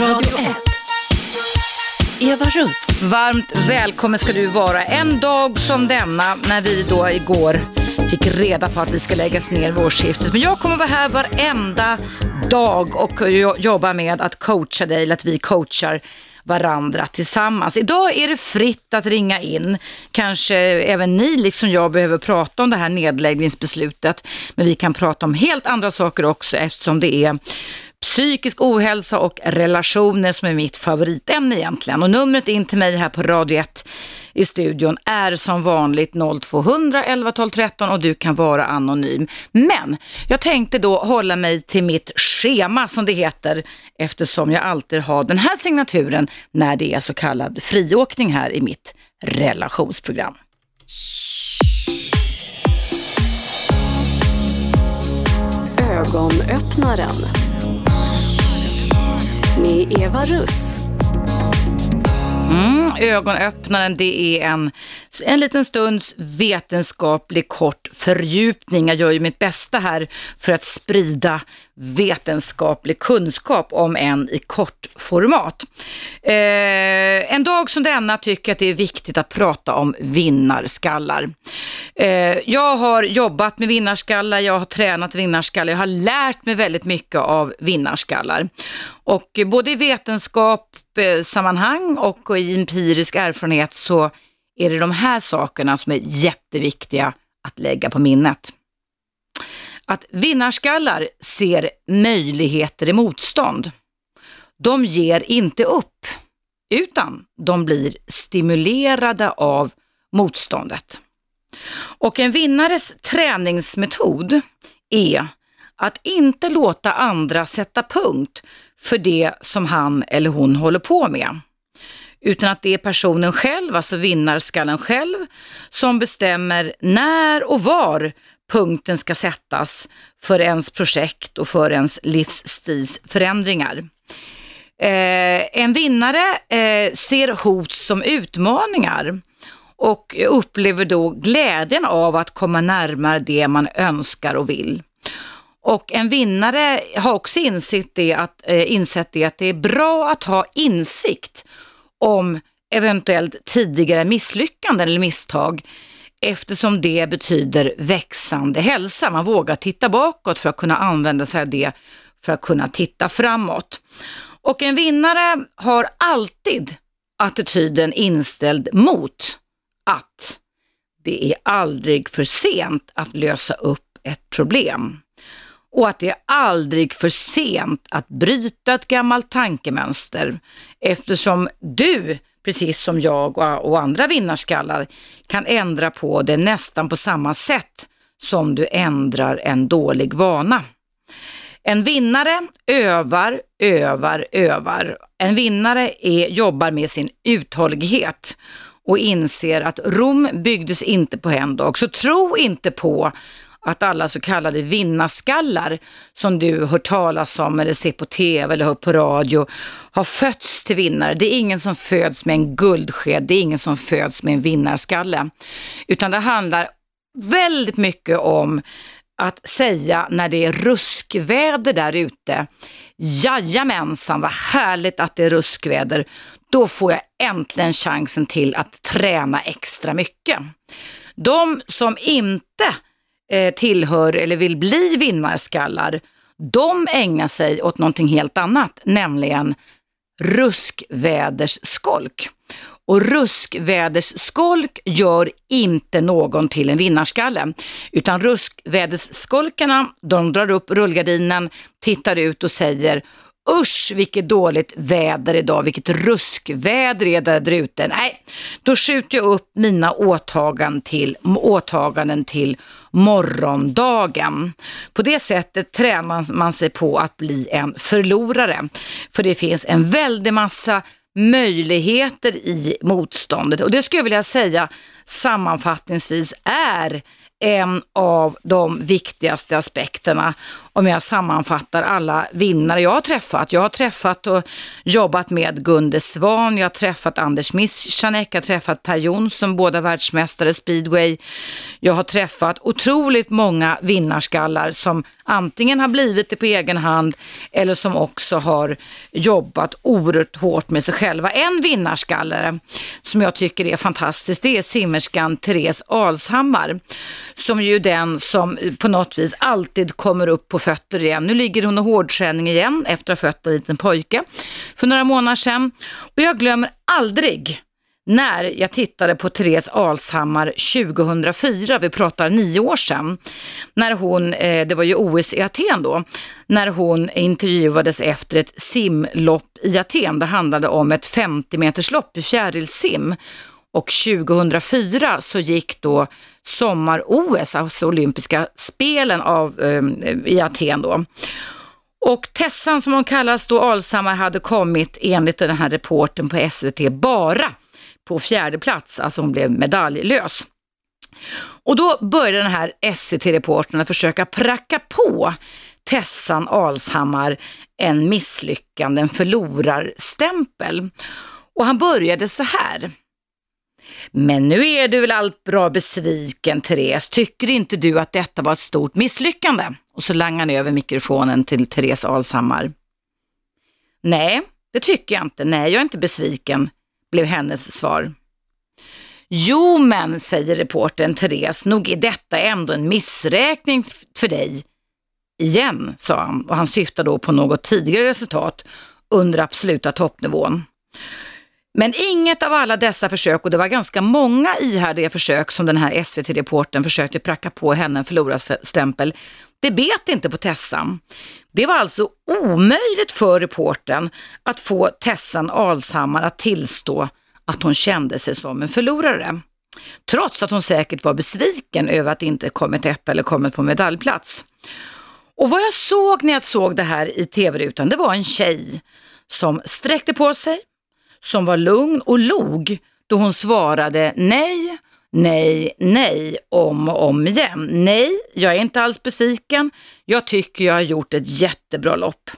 Radio 1. Eva Russ. Varmt välkommen ska du vara en dag som denna när vi då igår fick reda på att vi ska läggas ner vid årsskiftet. Men jag kommer vara här varenda dag och jobba med att coacha dig, eller att vi coachar varandra tillsammans. Idag är det fritt att ringa in. Kanske även ni, liksom jag, behöver prata om det här nedläggningsbeslutet. Men vi kan prata om helt andra saker också eftersom det är psykisk ohälsa och relationer som är mitt favoritämne egentligen. Och numret in till mig här på Radio 1 i studion är som vanligt 0200 11 12 13 och du kan vara anonym. Men jag tänkte då hålla mig till mitt schema som det heter eftersom jag alltid har den här signaturen när det är så kallad friåkning här i mitt relationsprogram. Ögonöppnaren med Eva Russ. Mm, ögonöppnaren, det är en, en liten stunds vetenskaplig kort fördjupning. Jag gör ju mitt bästa här för att sprida vetenskaplig kunskap om en i kort format. Eh, en dag som denna tycker jag att det är viktigt att prata om vinnarskallar. Eh, jag har jobbat med vinnarskallar, jag har tränat vinnarskallar, jag har lärt mig väldigt mycket av vinnarskallar. Och både i vetenskap, gruppsammanhang och i empirisk erfarenhet så är det de här sakerna som är jätteviktiga att lägga på minnet. Att vinnarskallar ser möjligheter i motstånd. De ger inte upp, utan de blir stimulerade av motståndet. Och en vinnares träningsmetod är att inte låta andra sätta punkt för det som han eller hon håller på med. Utan att det är personen själv, alltså vinnarskallen själv, som bestämmer när och var punkten ska sättas för ens projekt och för ens livsstilsförändringar. Eh, en vinnare eh, ser hot som utmaningar och upplever då glädjen av att komma närmare det man önskar och vill. Och en vinnare har också insett det, att, eh, insett det att det är bra att ha insikt om eventuellt tidigare misslyckanden eller misstag eftersom det betyder växande hälsa. Man vågar titta bakåt för att kunna använda sig av det för att kunna titta framåt. Och en vinnare har alltid attityden inställd mot att det är aldrig för sent att lösa upp ett problem och att det är aldrig för sent att bryta ett gammalt tankemönster eftersom du, precis som jag och andra vinnarskallar, kan ändra på det nästan på samma sätt som du ändrar en dålig vana. En vinnare övar, övar, övar. En vinnare är, jobbar med sin uthållighet och inser att Rom byggdes inte på en dag. Så tro inte på att alla så kallade vinnarskallar som du hör talas om eller ser på tv eller hör på radio har fötts till vinnare. Det är ingen som föds med en guldsked, det är ingen som föds med en vinnarskalle. Utan det handlar väldigt mycket om att säga när det är ruskväder där ute. Jajamensan, vad härligt att det är ruskväder. Då får jag äntligen chansen till att träna extra mycket. De som inte eh, tillhör eller vill bli vinnarskallar, de ägnar sig åt någonting helt annat, nämligen ruskvädersskolk. Och ruskvädersskolk gör inte någon till en vinnarskalle. Utan ruskvädersskolkarna, de drar upp rullgardinen, tittar ut och säger usch vilket dåligt väder idag, vilket ruskväder är där ute. Nej, då skjuter jag upp mina åtaganden till, åtaganden till morgondagen. På det sättet tränar man sig på att bli en förlorare. För det finns en väldig massa möjligheter i motståndet och det skulle jag vilja säga sammanfattningsvis är en av de viktigaste aspekterna om jag sammanfattar alla vinnare jag har träffat. Jag har träffat och jobbat med Gunde Svan, jag har träffat Anders Mischanek, jag har träffat Per Jonsson, båda världsmästare speedway. Jag har träffat otroligt många vinnarskallar som antingen har blivit det på egen hand eller som också har jobbat oerhört hårt med sig själva. En vinnarskallare som jag tycker är fantastisk, det är simmerskan Therese Alshammar som ju är den som på något vis alltid kommer upp på fötter igen. Nu ligger hon i hårdträning igen efter att ha fött en liten pojke för några månader sedan. Och jag glömmer aldrig när jag tittade på Therese Alshammar 2004, vi pratar nio år sedan, när hon, eh, det var ju OS i Aten då, när hon intervjuades efter ett simlopp i Aten. Det handlade om ett 50 meterslopp i fjärilsim. Och 2004 så gick då sommar-OS, alltså olympiska spelen av, eh, i Aten då. Och Tessan som hon kallas då, Alshammar, hade kommit enligt den här reporten på SVT bara på fjärde plats, alltså hon blev medaljlös. Och då började den här SVT-reportern att försöka pracka på Tessan Alshammar en misslyckande, en förlorarstämpel. Och han började så här. Men nu är du väl allt bra besviken, Therese. Tycker inte du att detta var ett stort misslyckande? Och så langar han över mikrofonen till Therese Alshammar. Nej, det tycker jag inte. Nej, jag är inte besviken, blev hennes svar. Jo men, säger reporten Therese, nog är detta ändå en missräkning för dig. Igen, sa han och han syftar då på något tidigare resultat under absoluta toppnivån. Men inget av alla dessa försök, och det var ganska många ihärdiga försök som den här SVT-reporten försökte pracka på henne en förlorarstämpel, det bet inte på Tessan. Det var alltså omöjligt för reporten att få Tessan Alshammar att tillstå att hon kände sig som en förlorare. Trots att hon säkert var besviken över att inte kommit ett eller kommit på medaljplats. Och vad jag såg när jag såg det här i tv-rutan, det var en tjej som sträckte på sig, som var lugn och log då hon svarade nej, nej, nej om och om igen. Nej, jag är inte alls besviken. Jag tycker jag har gjort ett jättebra lopp.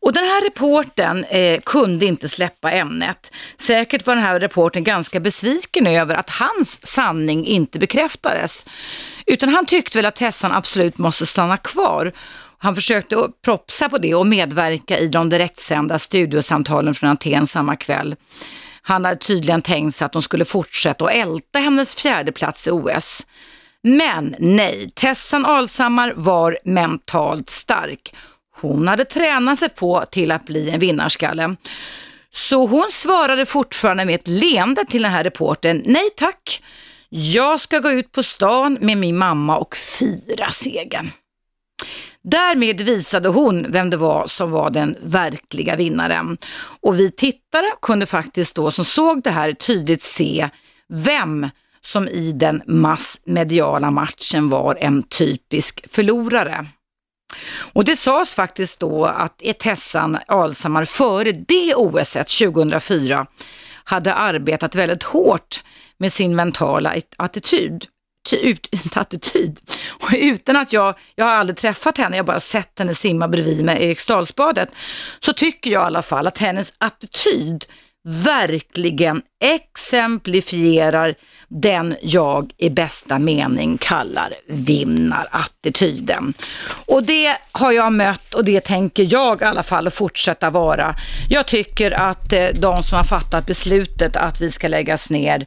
Och den här reporten eh, kunde inte släppa ämnet. Säkert var den här reporten ganska besviken över att hans sanning inte bekräftades. Utan han tyckte väl att Tessan absolut måste stanna kvar. Han försökte propsa på det och medverka i de direktsända studiosamtalen från Aten samma kväll. Han hade tydligen tänkt sig att de skulle fortsätta och älta hennes fjärde plats i OS. Men nej, Tessan Alshammar var mentalt stark. Hon hade tränat sig på till att bli en vinnarskalle. Så hon svarade fortfarande med ett leende till den här reporten. Nej tack, jag ska gå ut på stan med min mamma och fira segern. Därmed visade hon vem det var som var den verkliga vinnaren. Och vi tittare kunde faktiskt då som såg det här tydligt se vem som i den massmediala matchen var en typisk förlorare. Och det sades faktiskt då att Etessan Alshammar före det OS 2004 hade arbetat väldigt hårt med sin mentala attityd ut, attityd. Och utan att jag, jag har aldrig träffat henne, jag har bara sett henne simma bredvid mig i Eriksdalsbadet, så tycker jag i alla fall att hennes attityd verkligen exemplifierar den jag i bästa mening kallar vinnarattityden. Och det har jag mött och det tänker jag i alla fall fortsätta vara. Jag tycker att eh, de som har fattat beslutet att vi ska läggas ner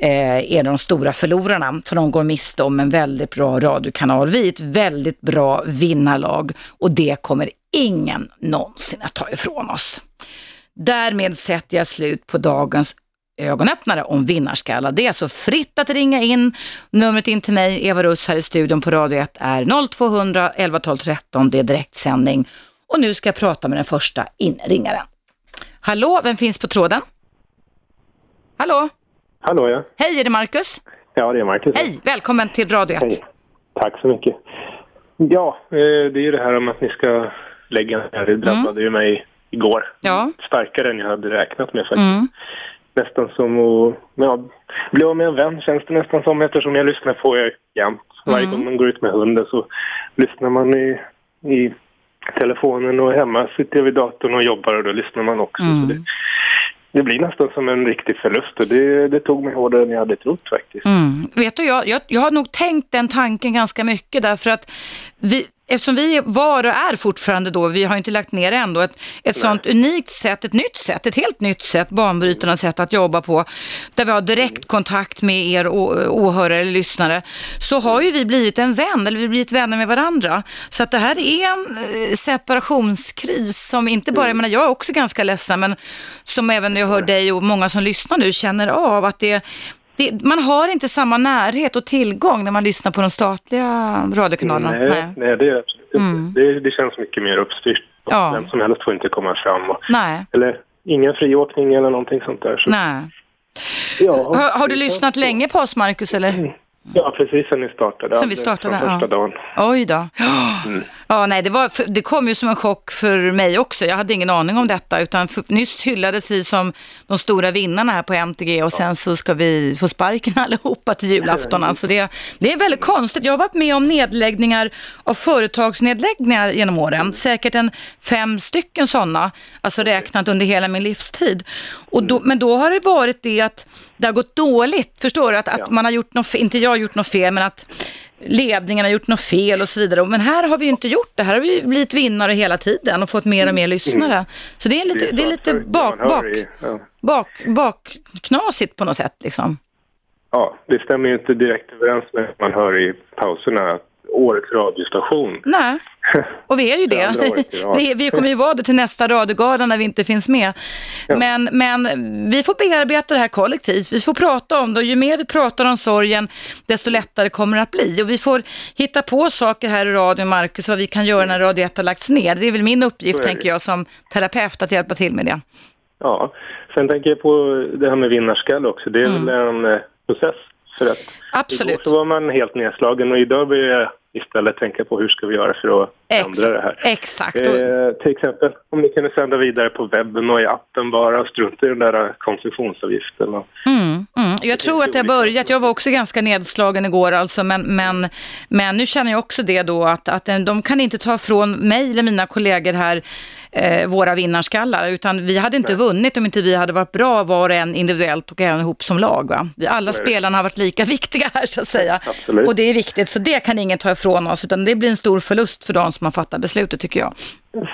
Eh, är de stora förlorarna, för de går miste om en väldigt bra radiokanal. Vi är ett väldigt bra vinnarlag och det kommer ingen någonsin att ta ifrån oss. Därmed sätter jag slut på dagens ögonöppnare om vinnarskallar. Det är alltså fritt att ringa in. Numret in till mig, Eva Russ här i studion på Radio 1 är 0200 11 12 13. Det är direktsändning. Och nu ska jag prata med den första inringaren. Hallå, vem finns på tråden? Hallå? Hallå ja. Hej, är det Marcus? Ja, det är Marcus. Hej, välkommen till Radio 1. Hej. Tack så mycket. Ja, eh, det är ju det här om att ni ska lägga ner. Det drabbade mm. ju mig igår. Ja. Starkare än jag hade räknat med faktiskt. Mm. nästan som att ja, bli av med en vän känns det nästan som eftersom jag lyssnar på er jämt. Varje gång man går ut med hunden så lyssnar man i, i telefonen och hemma sitter jag vid datorn och jobbar och då lyssnar man också. Så det, det blir nästan som en riktig förlust och det, det tog mig hårdare än jag hade trott faktiskt. Mm. Vet du, jag, jag, jag har nog tänkt den tanken ganska mycket därför att vi, eftersom vi var och är fortfarande då, vi har inte lagt ner det ändå, ett, ett sånt unikt sätt, ett nytt sätt, ett helt nytt sätt, banbrytarnas sätt att jobba på, där vi har direktkontakt med er åhörare eller lyssnare, så har ju vi blivit en vän, eller vi har blivit vänner med varandra. Så att det här är en eh, separationskris som inte bara, jag menar jag är också ganska ledsen, men som även jag hör dig och många som lyssnar nu känner av att det, det, man har inte samma närhet och tillgång när man lyssnar på de statliga radiokanalerna. Nej, nej. nej det är absolut mm. Det, det, känns mycket mer uppstyrt. Ja. Vem som helst får inte komma fram. Och, nej. Eller ingen friåkning eller någonting sånt där. Så. Nej. Ja, har, har du lyssnat länge på oss, Marcus? Eller? Mm. Ja, precis sen ni startade. Sen vi startade, första ja. dagen. Oj då. Mm. Ja, nej, det, var, det kom ju som en chock för mig också. Jag hade ingen aning om detta, utan för, nyss hyllades vi som de stora vinnarna här på MTG och sen så ska vi få sparken allihopa till julafton. Alltså det, det är väldigt konstigt. Jag har varit med om nedläggningar av företagsnedläggningar genom åren. Säkert en fem stycken sådana, alltså räknat under hela min livstid. Och då, men då har det varit det att det har gått dåligt. Förstår du? Att, att man har gjort något, inte jag har gjort något fel, men att ledningen har gjort något fel och så vidare. Men här har vi ju inte gjort det. Här har vi blivit vinnare hela tiden och fått mer och mer lyssnare. Mm. Så det är lite, det är lite bak, bak, bak, bak, knasigt på något sätt liksom. Ja, det stämmer ju inte direkt överens med vad man hör i pauserna årets radiostation. Nej, och vi är ju det. vi, vi kommer ju vara det till nästa radiogala när vi inte finns med. Ja. Men, men vi får bearbeta det här kollektivt. Vi får prata om det och ju mer vi pratar om sorgen, desto lättare kommer det att bli. Och vi får hitta på saker här i radion, Marcus, vad vi kan göra när Radio 1 har lagts ner. Det är väl min uppgift, tänker jag, som terapeut, att hjälpa till med det. Ja, sen tänker jag på det här med vinnarskalle också. Det är mm. väl en eh, process för att Absolut. Igår så var man helt nedslagen och idag börjar istället tänka på hur ska vi göra för att Ex ändra det här. Exakt. Eh, till exempel om ni kunde sända vidare på webben och i appen bara och strunta i den där koncessionsavgiften. Mm, mm. Jag tror att det har börjat. Jag var också ganska nedslagen igår alltså, men, men, men nu känner jag också det då att, att de kan inte ta ifrån mig eller mina kollegor här eh, våra vinnarskallar, utan vi hade inte Nej. vunnit om inte vi hade varit bra var och en individuellt och även ihop som lag. Va? Alla spelarna har varit lika viktiga här så att säga. Absolut. Och det är viktigt, så det kan ingen ta ifrån oss, utan det blir en stor förlust för de som har fattat beslutet tycker jag.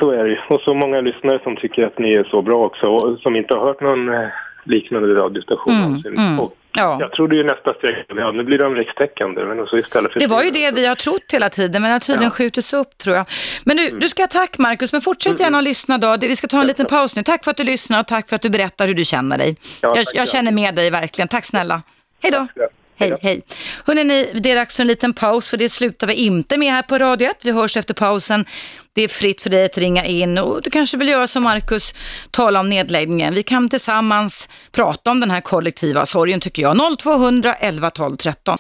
Så är det Och så många lyssnare som tycker att ni är så bra också, och som inte har hört någon eh, liknande radiostation mm, mm. Och Ja. Jag trodde ju nästa steg, ja nu blir de rikstäckande. Men så istället för det var ju det vi har trott hela tiden, men det har tydligen ja. skjutits upp tror jag. Men nu, mm. du ska ha tack Markus, men fortsätt gärna att lyssna då. Vi ska ta en liten paus nu. Tack för att du lyssnar och tack för att du berättar hur du känner dig. Ja, jag, jag känner med dig verkligen. Tack snälla. Hej då. Hej, hej. Hörrni, det är dags för en liten paus för det slutar vi inte med här på Radio 1. Vi hörs efter pausen. Det är fritt för dig att ringa in och du kanske vill göra som Marcus, tala om nedläggningen. Vi kan tillsammans prata om den här kollektiva sorgen tycker jag. 0200 11 12 13.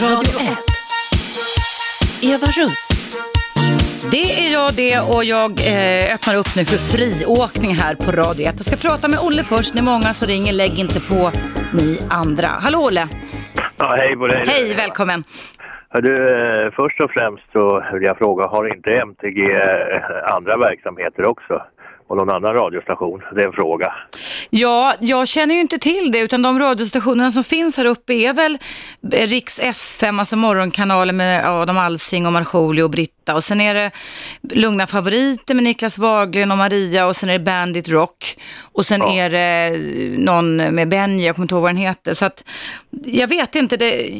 Radio 1. Eva Russ. Det är jag det och jag eh, öppnar upp nu för friåkning här på Radio 1. Jag ska prata med Olle först. Det är många som ringer. Lägg inte på ni andra. Hallå Olle! Ja, hej på dig. Hej, välkommen. Du, eh, först och främst så vill jag fråga, har inte MTG eh, andra verksamheter också? Och någon annan radiostation? Det är en fråga. Ja, jag känner ju inte till det, utan de radiostationerna som finns här uppe är väl Riks FM, alltså morgonkanalen med Adam Alsing och Markoolio och Britta. Och sen är det Lugna favoriter med Niklas Wahlgren och Maria och sen är det Bandit Rock. Och sen ja. är det någon med Benji, jag kommer inte ihåg vad den heter. Så att, jag vet inte, det,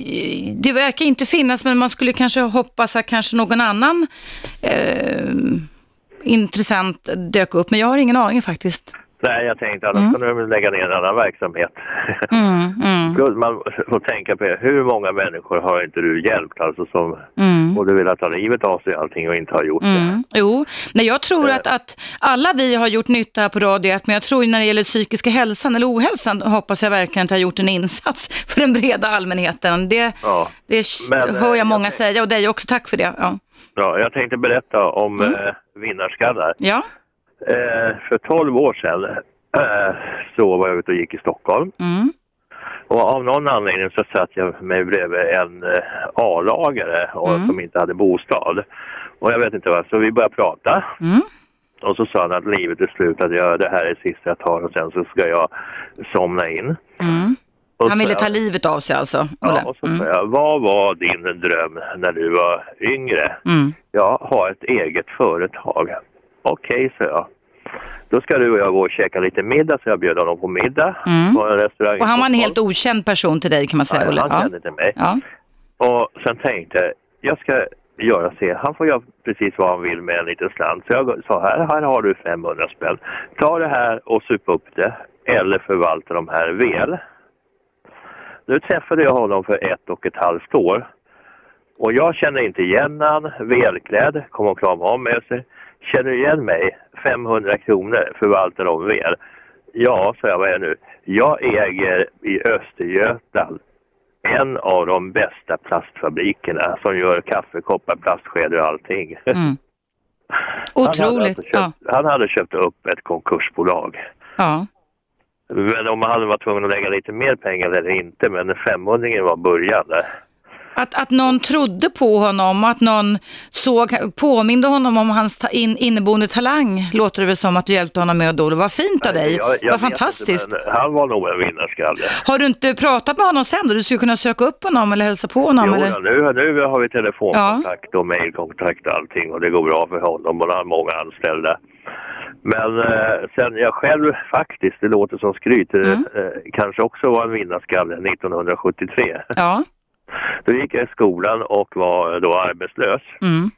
det verkar inte finnas, men man skulle kanske hoppas att kanske någon annan eh, intressant dök upp, men jag har ingen aning faktiskt. Nej, jag tänkte annars Mm. kunde de lägga ner en annan verksamhet. Mm, mm, Man får tänka på det. hur många människor har inte du hjälpt alltså som mm. både velat ta livet av sig allting och inte har gjort det? Mm, jo, nej, jag tror att, att alla vi har gjort nytta på Radio 1, men jag tror när det gäller psykiska hälsan eller ohälsan hoppas jag verkligen att jag har gjort en insats för den breda allmänheten. Det, Ja. det Men, hör eh, jag jag många tänk- säga och dig också, tack för det. Ja, Ja, jag tänkte berätta om Mm. eh, vinnarskallar. ja. Eh, för 12 år sedan eh, så var jag ute och gick i Stockholm. Mm. Och av någon anledning så satt jag mig bredvid en eh, A-lagare Mm. som inte hade bostad. Och jag vet inte vad, så vi började prata. Mm. Och så sa han att livet är slut, att jag, det här är det sista jag tar och sen så ska jag somna in. Mm. Han ville ta livet av sig alltså, Ja, Olle? och så Mm. sa jag, vad var din dröm när du var yngre? Mm. Ja, ha ett eget företag. Okej, sa jag. Då ska du och jag gå och käka lite middag, så jag bjöd honom på middag Mm. på en restaurang Och han var en helt okänd person till dig kan man säga, Nej, Olle? han Ja. kände inte mig. Ja. Och sen tänkte jag, ska göra se, han får göra precis vad han vill med en liten slant. Så jag sa, här, här har du 500 spänn. Ta det här och sup upp det, eller förvalta de här väl. Nu träffade jag honom för ett och ett halvt år. Och jag känner inte igen han, välklädd, kom och kramade om mig och sa, känner du igen mig? 500 kronor, förvaltar de väl. Ja, sa jag, vad är nu? Jag äger i Östergötland en av de bästa plastfabrikerna som gör kaffekoppar, plastskedar och allting. Mm. Han hade, Otroligt. alltså Ja. köpt, han hade köpt upp ett konkursbolag. ja. Men om han hade varit tvungen att lägga lite mer pengar eller inte, men 500 var början. Att, att någon trodde på honom, att någon såg, påminde honom om hans ta in, inneboende talang, låter det väl som att du hjälpte honom med då. Det var fint av dig. Jag- jag Vad fantastiskt. Inte, han var nog en vinnarskalle. Har du inte pratat med honom sen då? Du skulle kunna söka upp honom eller hälsa på honom? Jo, eller? då, nu, nu har vi telefonkontakt och mejlkontakt och allting och det går bra för honom och han har många anställda. Men eh, sen jag själv faktiskt, det låter som skryt, eh, Mm. eh, kanske också var en vinnarskalle 1973. Ja. Då gick jag i skolan och var då arbetslös. Mm.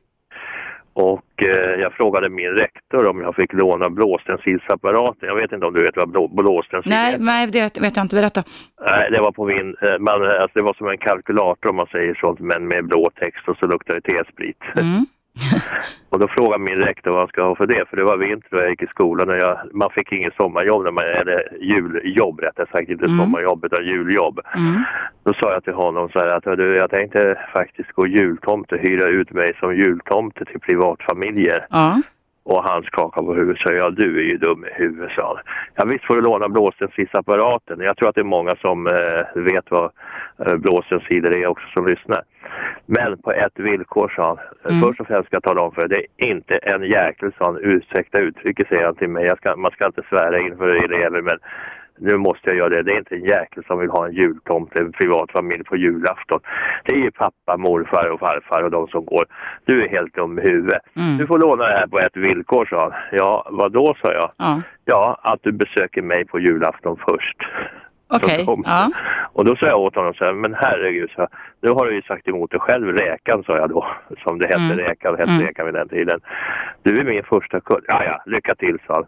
Och eh, jag frågade min rektor om jag fick låna blåstensilsapparaten. Jag vet inte om du vet vad blå, blåstensil Nej, är? nej, det vet jag inte. Berätta. Nej, det var på min... eh, Man, alltså det var som en kalkylator om man säger sånt, men med blå text och så luktade det T-sprit. Mm. Och då frågade min rektor vad han ska ha för det, för det var vinter och jag gick i skolan och jag, man fick ingen sommarjobb, när man, eller juljobb rättare sagt, inte Mm. sommarjobb utan juljobb. Mm. Då sa jag till honom så här att du, jag tänkte faktiskt gå jultomte, hyra ut mig som jultomte till privatfamiljer. Ja. Och han skakade på huvudet och sa, ja du är ju dum i huvudet, sa han. Ja visst får du låna blåstensilsapparaten. Jag tror att det är många som eh, vet vad eh, blåstensidor är också som lyssnar. Men på ett villkor, sa han. Mm. Först och främst ska jag tala om för dig, det är inte en jäkel, sa han. Ursäkta uttrycket, säger han till mig. Ska, man ska inte svära inför elever, men nu måste jag göra det. Det är inte en jäkel som vill ha en jultomte, en privat familj på julafton. Det är ju pappa, morfar och farfar och de som går. Du är helt dum i huvudet. Mm. Du får låna det här på ett villkor, sa han. Ja, vad då, sa jag. Ja. Ja, att du besöker mig på julafton först. Okej. Kom. Ja. Och då sa jag åt honom så här, men herregud, så här, nu har du ju sagt emot dig själv, Räkan, sa jag då, som det hette, Mm. Räkan, hette Mm. Räkan vid den tiden. Du är min första kund. Ja, ja, lycka till, sa han.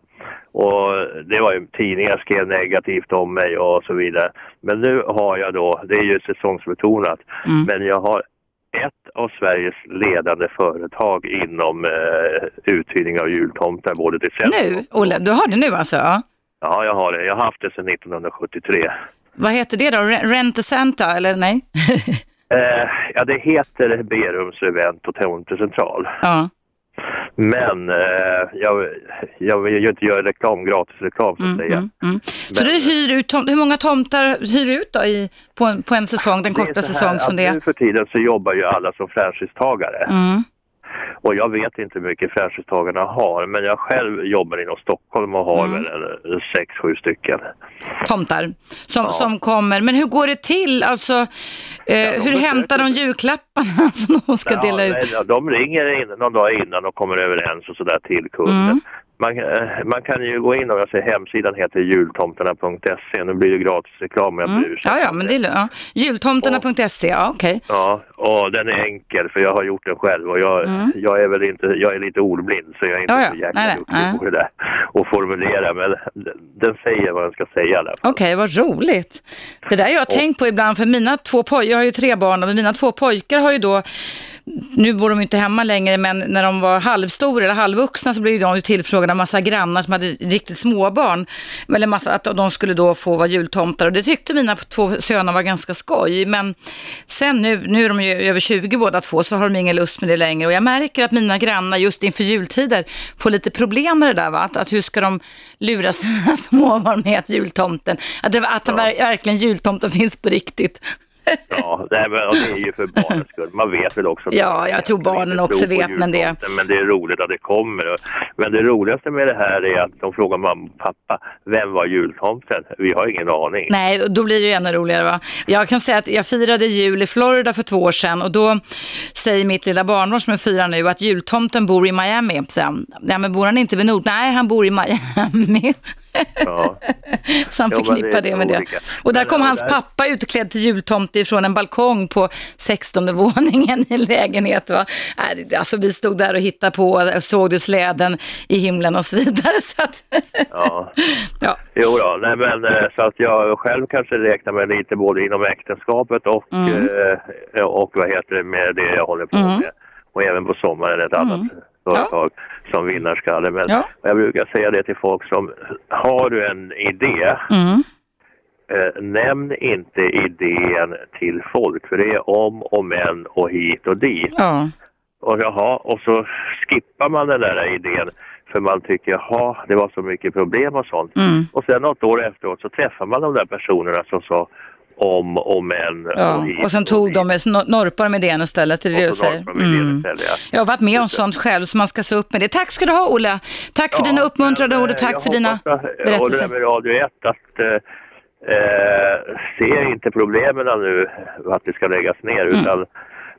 Och det var ju tidningar skrev negativt om mig och så vidare. Men nu har jag då, det är ju säsongsbetonat, Mm. men jag har ett av Sveriges ledande företag inom eh, uthyrning av jultomtar både till Nu, Olle, du har det nu alltså? Ja. Ja, jag har det. Jag har haft det sedan 1973. Vad heter det då? Re- Rent Santa eller nej? Eh, ja, det heter Berums Event och Tomtecentral. ja. Men eh, jag, jag vill ju inte göra reklam, gratis reklam så att Mm, säga. mm, mm. Så du hyr ut hur många tomtar hyr du ut då i, på, en, på en säsong, den korta säsong som det är? Nu för tiden så jobbar ju alla som franchisetagare. Mm. Och jag vet inte hur mycket franchisetagarna har, men jag själv jobbar inom Stockholm och har Mm. väl en sex, sju stycken. Tomtar som, Ja. som kommer. Men hur går det till? Alltså, eh, de hur hämtar de julklapparna som de ska Ja, dela ut? nej, De ringer in, någon dag innan och kommer överens och sådär till kunden. Mm. Man, eh, man kan ju gå in och jag säger, hemsidan heter jultomterna.se. Nu blir det gratis reklam om jag Mm. bryr Ja, ja, men det är ja. Jultomterna.se, ja okej. Ja, och den är enkel för jag har gjort den själv och jag, jag är väl inte, jag är lite ordblind så jag är inte Mm. Ja, ja. så jäkla duktig på det där och formulera men den, säger vad den ska säga. Okej, vad roligt. Det där har jag tänkt på ibland, för mina två pojkar, jag har ju tre barn, och mina två pojkar har ju då, nu bor de inte hemma längre, men när de var halvstora eller halvvuxna så blev de tillfrågade av massa grannar som hade riktigt små barn, eller massa, att de skulle då få vara jultomtar. Och det tyckte mina två söner var ganska skoj, men sen nu, nu är de ju över 20 båda två, så har de ingen lust med det längre. Och jag märker att mina grannar just inför jultider får lite problem med det där, va? Att, att hur ska de lura sina småbarn med att jultomten, att, det, att ver- verkligen jultomten finns på riktigt. Ja, nej, det är ju för barnens skull. Man vet väl också. Ja, jag tror barnen också vet, men det- Men det är roligt att det kommer. Men det roligaste med det här är att de frågar mamma och pappa, vem var jultomten? Vi har ingen aning. Nej, då blir det ju ännu roligare va. Jag kan säga att jag firade jul i Florida för två år sedan och då säger mitt lilla barnbarn som är fyra nu att jultomten bor i Miami. Så, ja, men bor han inte vid Nord? Nej, han bor i Miami. Ja. Så han Ja, förknippar det är det med det. olika. Och där Men, kom hans där- pappa utklädd till jultomte från en balkong på 16 våningen i en lägenhet. Va? Det- Alltså, vi stod där och hittade på, och såg du släden i himlen och så vidare. Så att, Ja. ja. Jo då, nej men eh, så att jag själv kanske räknar mig lite både inom äktenskapet och, Mm. eh, och vad heter det med det jag håller på med. Och även på sommaren ett annat företag som vinnarskalle. Men Ja. jag brukar säga det till folk som, har du en idé, Mm. eh, nämn inte idén till folk för det är om och men och hit och dit. ja. Och, jaha, och så skippar man den där idén för man tycker jaha, det var så mycket problem och sånt. Mm. Och sen något år efteråt så träffar man de där personerna som sa om och men Ja, hit och sen tog de, nor- norpar de idén istället, det är det du och så säger. Mm. istället, ja. Jag har varit med om sånt själv, så man ska se upp med det. Tack ska du ha, Ola. Tack för Ja, dina uppmuntrande men, ord och eh, tack jag för dina att- Och det berättelser. där med Radio 1 att eh, eh, se inte problemen nu att det ska läggas ner Mm. utan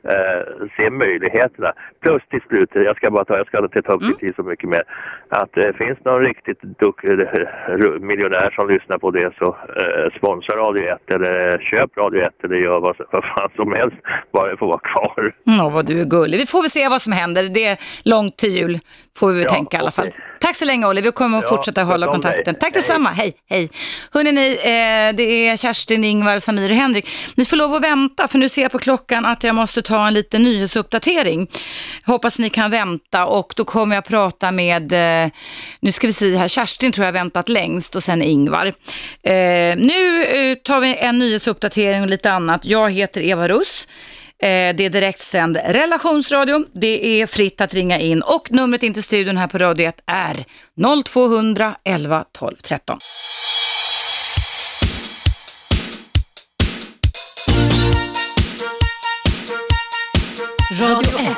eh, se möjligheterna. Plus till slut, jag ska bara ta, jag ska inte ta upp Mm. tid så mycket mer, att det finns någon riktigt duk, eh, miljonär som lyssnar på det så eh, sponsra Radio 1 eller köp Radio 1 eller gör vad, vad fan som helst bara det får vara kvar. Mm, vad du är gullig. Vi får väl se vad som händer. Det är långt till jul, får vi väl Ja, tänka i alla fall. Tack så länge, Olle. Vi kommer att Ja, fortsätta hålla om dig. kontakten. Tack Hej. detsamma. Hej, hej. Hörrni, ni, eh, det är Kerstin, Ingvar, Samir och Henrik. Ni får lov att vänta, för nu ser jag på klockan att jag måste ta en liten nyhetsuppdatering. Hoppas ni kan vänta och då kommer jag prata med, eh, nu ska vi se här, Kerstin tror jag väntat längst och sen Ingvar. Eh, nu eh, tar vi en nyhetsuppdatering och lite annat. Jag heter Eva Russ. Det är direktsänd relationsradio. Det är fritt att ringa in och numret in till studion här på Radio 1 är 0200 11 12 13. Radio 1.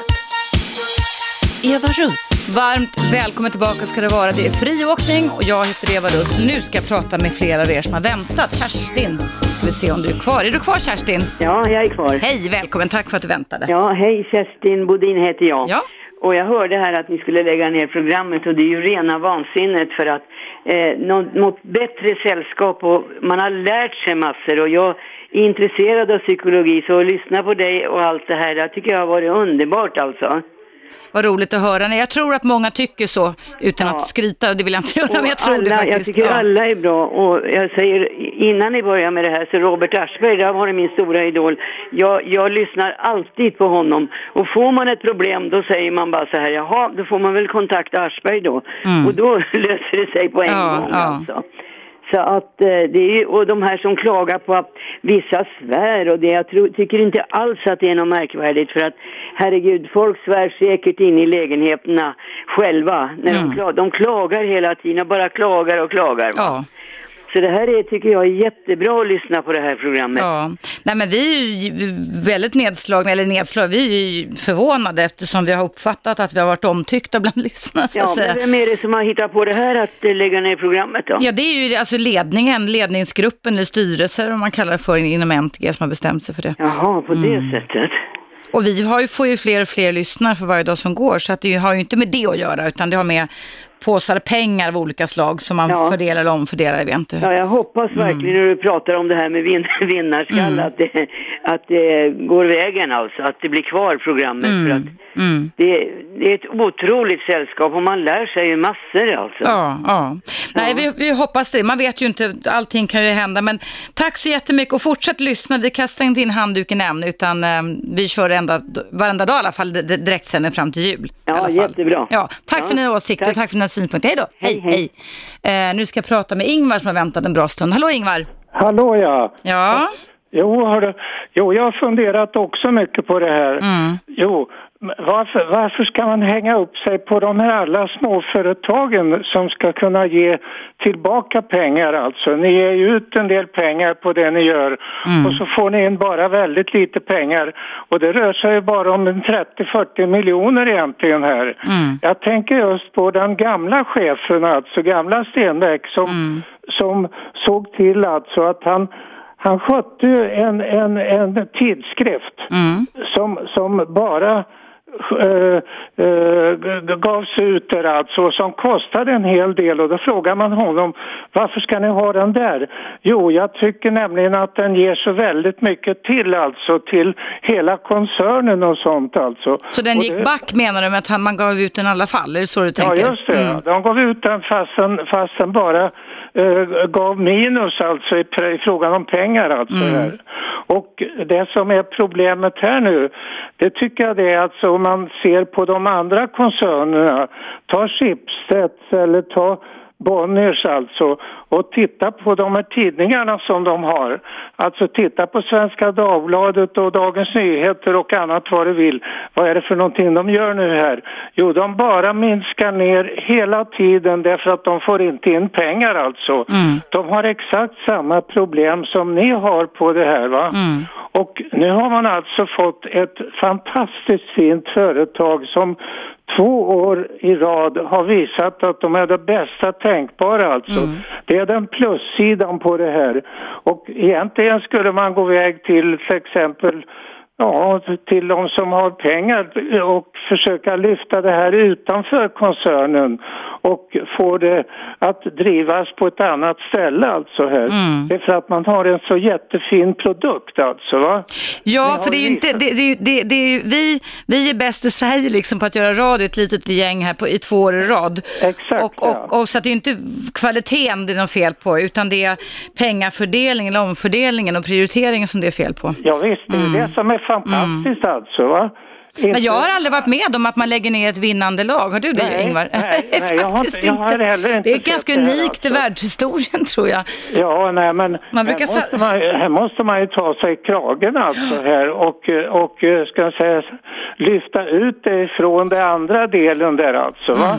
Eva Russ. Varmt välkommen tillbaka ska det vara. Det är friåkning och jag heter Eva Russ. Nu ska jag prata med flera av er som har väntat. Kerstin, ska vi se om du är kvar. Är du kvar Kerstin? Ja, jag är kvar. Hej, välkommen. Tack för att du väntade. Ja, hej Kerstin Bodin heter jag. Ja. Och jag hörde här att ni skulle lägga ner programmet och det är ju rena vansinnet för att eh, något, något bättre sällskap och man har lärt sig massor och jag intresserad av psykologi så att lyssna på dig och allt det här, jag tycker jag har varit underbart alltså. Vad roligt att höra. Jag tror att många tycker så, utan Ja. att skryta. och Det vill jag inte göra, men jag tror det alla, faktiskt. Jag tycker Ja. alla är bra och jag säger innan ni börjar med det här så Robert Aschberg, det har varit min stora idol. Jag, jag lyssnar alltid på honom och får man ett problem då säger man bara så här, jaha, då får man väl kontakta Aschberg då. Och då löser det sig på en Mm. Ja, gång ja. alltså. Så att eh, det är ju, och de här som klagar på att vissa svär och det, jag tror, tycker inte alls att det är något märkvärdigt för att herregud, folk svär säkert in i lägenheterna själva. När de, klagar, de klagar hela tiden och bara klagar och klagar. Ja. Så det här är, tycker jag är jättebra att lyssna på det här programmet. Ja, nej men vi är ju väldigt nedslagna, eller nedslagna, vi är ju förvånade eftersom vi har uppfattat att vi har varit omtyckta bland lyssnarna Ja, säga. men vem är det som har hittat på det här att eh, lägga ner programmet då? Ja, det är ju alltså ledningen, ledningsgruppen eller styrelser om man kallar det för inom NTG som har bestämt sig för det. Jaha, på det Mm. sättet. Och vi har ju, får ju fler och fler lyssnare för varje dag som går så att det har ju inte med det att göra utan det har med påsar pengar av olika slag som man Ja. fördelar eller omfördelar, jag vet inte. Ja, jag hoppas Mm. verkligen när du pratar om det här med vin vinnarskalle att, det, att det går vägen alltså, att det blir kvar programmet. För att Mm. det, det är ett otroligt sällskap och man lär sig ju massor alltså. Ja, ja. Nej, vi, vi hoppas det. Man vet ju inte, allting kan ju hända. Men tack så jättemycket och fortsätt lyssna. Vi kastar inte in handduken än, utan eh, vi kör ända, varenda dag i alla fall d- d- direktsänder fram till jul. Ja, jättebra. Ja, tack Ja, för dina åsikter, tack. tack. för dina synpunkter. Hej då. Hej, hej. hej. Eh, nu ska jag prata med Ingvar som har väntat en bra stund. Hallå Ingvar. Hallå ja. Ja, Jo, hörru. jo, jag har funderat också mycket på det här. Mm. Jo, varför, varför ska man hänga upp sig på de här alla småföretagen som ska kunna ge tillbaka pengar alltså? Ni ger ju ut en del pengar på det ni gör. Och så får ni in bara väldigt lite pengar. Och det rör sig ju bara om en 30-40 miljoner egentligen här. Jag tänker just på den gamla chefen alltså, gamla Stenbeck som, som såg till alltså att han han skötte ju en, en, en tidskrift som, som bara eh, eh, gavs ut där alltså, som kostade en hel del och då frågar man honom varför ska ni ha den där? Jo, jag tycker nämligen att den ger så väldigt mycket till alltså till hela koncernen och sånt alltså. så den gick det- back menar du med att man gav ut den i alla fall? Är det så du tänker? Ja, just det. Mm. De gav ut den fastän, fastän bara eh, gav minus alltså i, i frågan om pengar alltså. Mm. Och det som är problemet här nu, det tycker jag det är alltså om man ser på de andra koncernerna, ta Schibsted eller ta Bonniers alltså och titta på de här tidningarna som de har. Alltså titta på Svenska Dagbladet och Dagens Nyheter och annat vad du vill. Vad är det för någonting de gör nu här? Jo, de bara minskar ner hela tiden därför att de får inte in pengar alltså. De har exakt samma problem som ni har på det här va? Och nu har man alltså fått ett fantastiskt fint företag som två år i rad har visat att de är det bästa tänkbara alltså. Det är den plussidan på det här. Och egentligen skulle man gå väg till till exempel Ja, till de som har pengar och försöka lyfta det här utanför koncernen och få det att drivas på ett annat ställe alltså här. Det är för att man har en så jättefin produkt alltså va. Ja, för det är ju inte, det, det, det, det är ju, vi, vi är bäst i Sverige liksom på att göra radio, ett litet gäng här på, i två år i rad. Exakt, och, ja. och, och så att det är inte kvaliteten det är något fel på, utan det är pengafördelningen, eller omfördelningen och prioriteringen som det är fel på. Ja visst, det är det som är fantastiskt alltså va. Men jag har aldrig varit med om att man lägger ner ett vinnande lag. Har du det Nej, Ingvar? nej, nej, jag har inte- jag har heller inte Det är ganska det unikt i alltså. världshistorien tror jag. Ja, nej men Man brukar här, måste man, här måste man ju ta sig i kragen alltså här och, och ska jag säga lyfta ut det ifrån den andra delen där alltså va.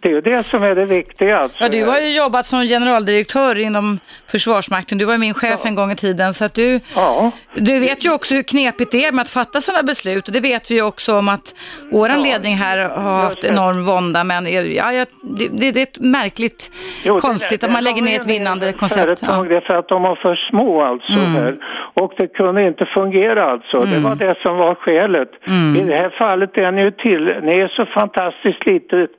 Det är ju det som är det viktiga alltså. Mm, Ja, du har ju jobbat som generaldirektör inom Försvarsmakten. Du var min chef en gång i tiden. Så att du, Ja. du vet ju också hur knepigt det är med att fatta sådana beslut. Och det vet vi också om att vår ledning här har haft enorm vånda. Men ja, ja, det, det, det är ett märkligt Jo, konstigt det- att man lägger ner ett vinnande koncept. Ja. Mm. det är för att de var för små alltså här. Och det kunde inte fungera alltså. Det var det som var skälet. Mm. I det här fallet är ni ju till, ni är så fantastiskt litet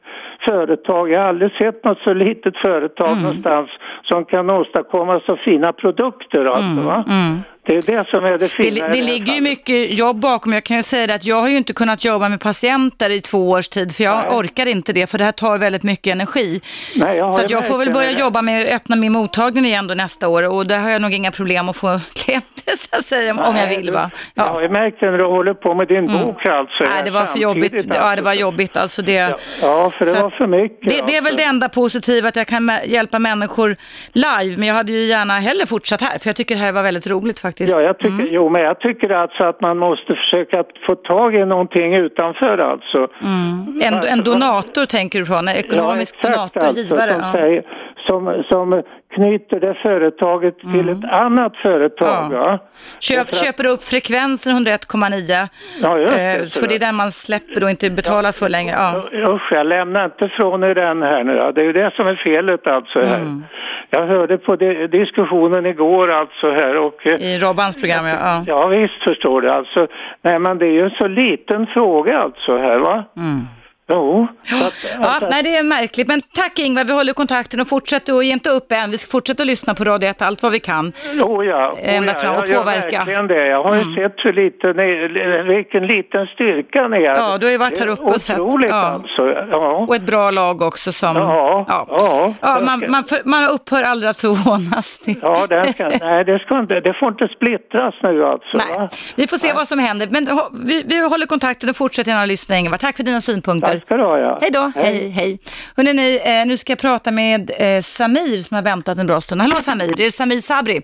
företag. Jag har aldrig sett något så litet företag Mm. någonstans som kan åstadkomma så fina produkter alltså va. Det är det som är det fina Mm. Det, det ligger ju mycket jobb bakom. Jag kan ju säga det att jag har ju inte kunnat jobba med patienter i två års tid för jag Nej. orkar inte det för det här tar väldigt mycket energi. Nej, jag så jag får väl det börja här. jobba med att öppna min mottagning igen då nästa år och där har jag nog inga problem att få klienter så att säga om jag Nej, vill va. Jag har ju märkt det när du håller på med din bok alltså. Nej, det var för jobbigt. Ja, det alltså. var jobbigt. Alltså det, Ja, Ja, för det Så var för mycket. det, det är väl alltså. det enda positiva att jag kan hjälpa människor live, men jag hade ju gärna hellre fortsatt här, för jag tycker det här var väldigt roligt faktiskt. Ja, jag tycker, jo, men jag tycker alltså att man måste försöka få tag i någonting utanför alltså. En, en donator tänker du på, en ekonomisk ja, exakt, donator, alltså, givare. Som, Ja. säger, som, som knyter det företaget till ett annat företag. Mm. Ja. Ja. Köp, köper upp frekvensen 101,9, Ja, eh, för det är den man släpper och inte betalar för längre. Ja. Usch, jag lämnar inte från er den här nu. Det är ju det som är felet alltså här. Mm. Jag hörde på di- diskussionen igår alltså här och eh, I Robbans program, ja. ja. Ja visst förstår du alltså. Nej men det är ju en så liten fråga alltså här va. Mm. Jo. så att- Ja, alltså- nej, det är märkligt. Men tack Ingvar, vi håller kontakten och fortsätter och ge inte upp än. Vi ska fortsätta att lyssna på Radio 1 allt vad vi kan. Jo, ja. Ända ja, fram och jag gör påverka. Mm. verkligen det. Jag har ju sett hur liten, vilken liten styrka ni är. Ja, du har ju varit här uppe och sett. Otroligt Ja. alltså. Ja. Och ett bra lag också som... Ja, ja. ja. ja man, man, för, man upphör aldrig att förvånas. Ja, det ska, nej, det, ska inte, det får inte splittras nu alltså. Nej, Va? vi får se vad som händer. Men vi, vi håller kontakten och fortsätter gärna lyssna Ingvar. Tack för dina synpunkter. Tack ska du ha. Ja. Hej då, hej, hej. Hörrni, ni, eh, nu ska jag prata med eh, Samir som har väntat en bra stund. Hallå Samir, är det Samir Sabri?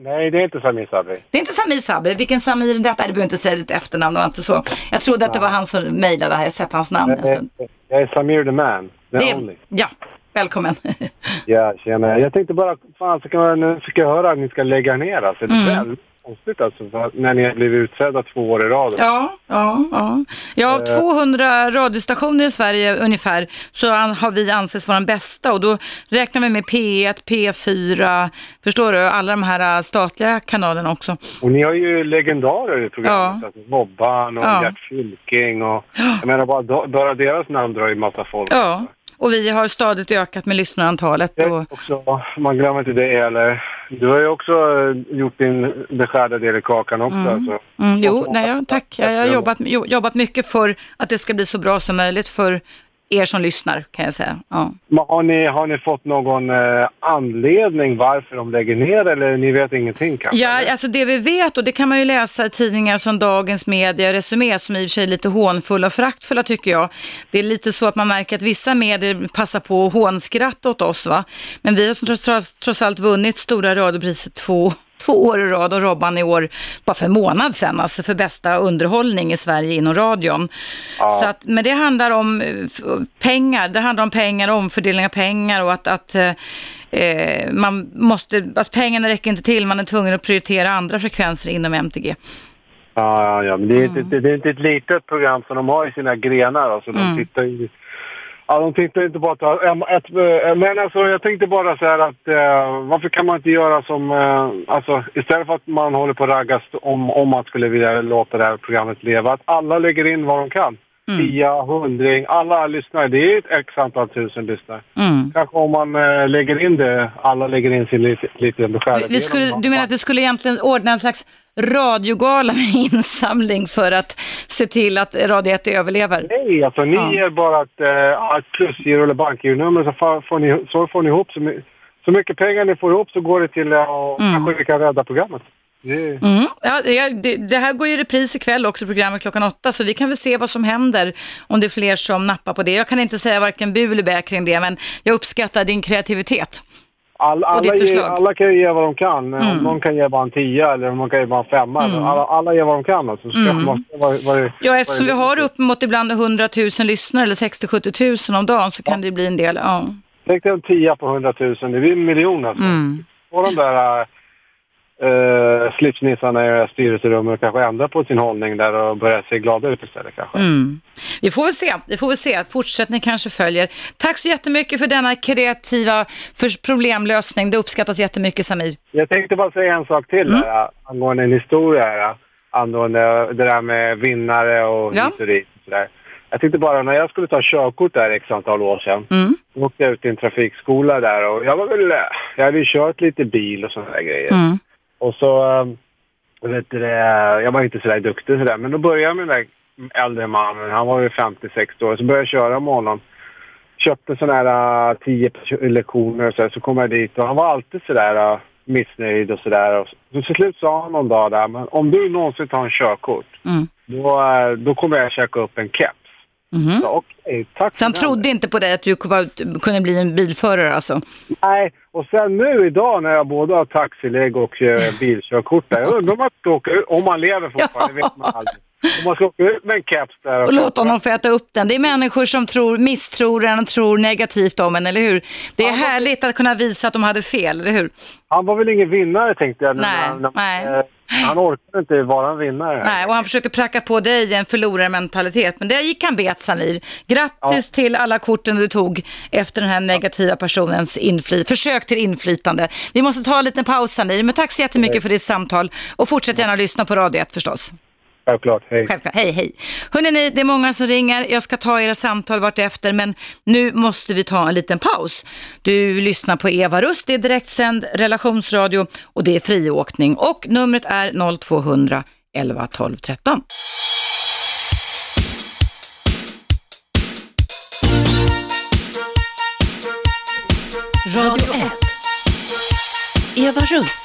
Nej, det är inte Samir Sabri. Det är inte Samir Sabri, vilken Samir är detta? Du behöver inte säga ditt efternamn, det var inte så. Jag trodde att det var han som mejlade här, jag har sett hans namn en stund. Jag är Samir the man, the Det, only. ja, välkommen. Ja, tjena. Jag tänkte bara, fan, så kan nu fick jag höra att ni ska lägga ner alltså. Det är Mm. Konstigt alltså, för när ni har blivit utsedda två år i rad. Ja, ja, ja. Ja, av 200 radiostationer i Sverige ungefär så har vi ansetts vara den bästa och då räknar vi med P1, P4, förstår du, alla de här äh, statliga kanalerna också. Och ni har ju legendarer i programmet. Ja. Alltså, Bobban och Ja. Gert Fylking och... Jag menar bara, bara deras namn drar ju massa folk. Ja, och vi har stadigt ökat med lyssnarantalet. Och, också, man glömmer inte det heller. Du har ju också eh, gjort din beskärda del i kakan också. Alltså. mm, jo, nej, tack. Jag har jobbat, jo, jobbat mycket för att det ska bli så bra som möjligt för er som lyssnar, kan jag säga. Ja. Har ni, har ni fått någon eh, anledning varför de lägger ner eller ni vet ingenting kanske? Ja, alltså det vi vet och det kan man ju läsa i tidningar som Dagens Media, Resumé, som i och för sig är lite hånfulla och föraktfulla tycker jag. Det är lite så att man märker att vissa medier passar på att hånskratta åt oss va. Men vi har trots, trots, trots allt vunnit stora radiopriset två Två år i rad och Robban i år, bara för en månad sedan, alltså för bästa underhållning i Sverige inom radion. Så att, men det handlar om eh, pengar, det handlar om pengar, omfördelning av pengar och att, att eh, eh, man måste, alltså pengarna räcker inte till, man är tvungen att prioritera andra frekvenser inom MTG. Ja, ja, ja. Men det är, Mm. inte, det är inte ett litet program som de har i sina grenar. Alltså, de Mm. tittar ju... Ja, de tittar inte bara att... äm, Ett, äh, men alltså, jag tänkte bara så här att äh, varför kan man inte göra som... Äh, alltså, istället för att man håller på att raggas om, om man skulle vilja låta det här programmet leva, att alla lägger in vad de kan. Mm. Tia, hundring, alla lyssnare. Det är ett x antal tusen lyssnare. Mm. Kanske om man äh, lägger in det, alla lägger in sin lite, lite beskärda du menar att vi skulle egentligen ordna en slags radiogala med insamling för att se till att Radio 1 överlever? Nej, alltså ni Ja. ger bara ett, äh, ett plusgiro eller bankgironummer så får, ni, så får ni ihop så, så mycket pengar ni får ihop så går det till att Mm. kanske vi kan rädda programmet. Det, Mm. Ja, det, det, här går ju i repris ikväll också, programmet klockan åtta, så vi kan väl se vad som händer om det är fler som nappar på det. Jag kan inte säga varken bu eller bä kring det, men jag uppskattar din kreativitet. All, alla, förslag. alla kan ju ge vad de kan. Mm. Om någon kan ge bara en tia eller om någon kan ge bara en femma. Alla, alla ger vad de kan. Alltså. Så Mm. man, vad, vad, Ja, eftersom vi har uppemot ibland 100 000 lyssnare, eller 60-70 000 om dagen, så kan det bli en del. Ja. Tänk dig en tia på 100 000. Det blir en miljon alltså. Mm. Och de där äh, slipsnissarna i styrelserummet och kanske ändra på sin hållning där och börja se glada ut istället kanske. Mm. Vi får väl se, vi får väl se. Fortsättning kanske följer. Tack så jättemycket för denna kreativa för problemlösning. Det uppskattas jättemycket Samir. Jag tänkte bara säga en sak till Mm. där, angående en historia här, angående det där med vinnare och Ja. hit och sådär. Jag tänkte bara, när jag skulle ta körkort där x antal år sedan, Mm. då åkte jag ut till en trafikskola där och jag var väl, jag hade ju kört lite bil och sådana där grejer. Mm. Och så, äh, vet du det, jag var inte sådär duktig sådär, men då började jag med den där äldre mannen, han var ju 56 år, så började jag köra med honom. Köpte sådana här äh, 10 lektioner och så, här, så kom jag dit och han var alltid sådär äh, missnöjd och sådär. Så, så till slut sa han någon dag där, men om du någonsin tar en körkort, Mm. då, då kommer jag käka upp en keps. Mhm. Så, Okej, tack Så han trodde inte på dig att du kunde bli en bilförare alltså? Nej, och sen nu idag när jag både har taxilägg och eh, bilkörkort jag undrar om man ska åka om man lever fortfarande, det vet man aldrig. Om man åka ut med en keps där Och låta honom få äta upp den. Det är människor som tror, misstror en och tror negativt om en, eller hur? Det är härligt att kunna visa att de hade fel, eller hur? Han var väl ingen vinnare tänkte jag. Nej, när han, när, nej. eh, han orkade inte vara en vinnare. Nej, och han försökte pracka på dig en förlorarmentalitet, men där gick han bet Samir. Grattis till alla korten du tog efter den här negativa personens infly- försök till inflytande. Vi måste ta en liten paus Samir, men tack så jättemycket för ditt samtal och fortsätt gärna lyssna på Radio 1 förstås. Självklart. Hej. Självklart. Hej, hej. Hörrni, det är många som ringer. Jag ska ta era samtal vart efter, men nu måste vi ta en liten paus. Du lyssnar på Eva Rust, det är direktsänd relationsradio och det är friåkning. Och numret är 0200 11 12 13. Radio 1. Eva Russ.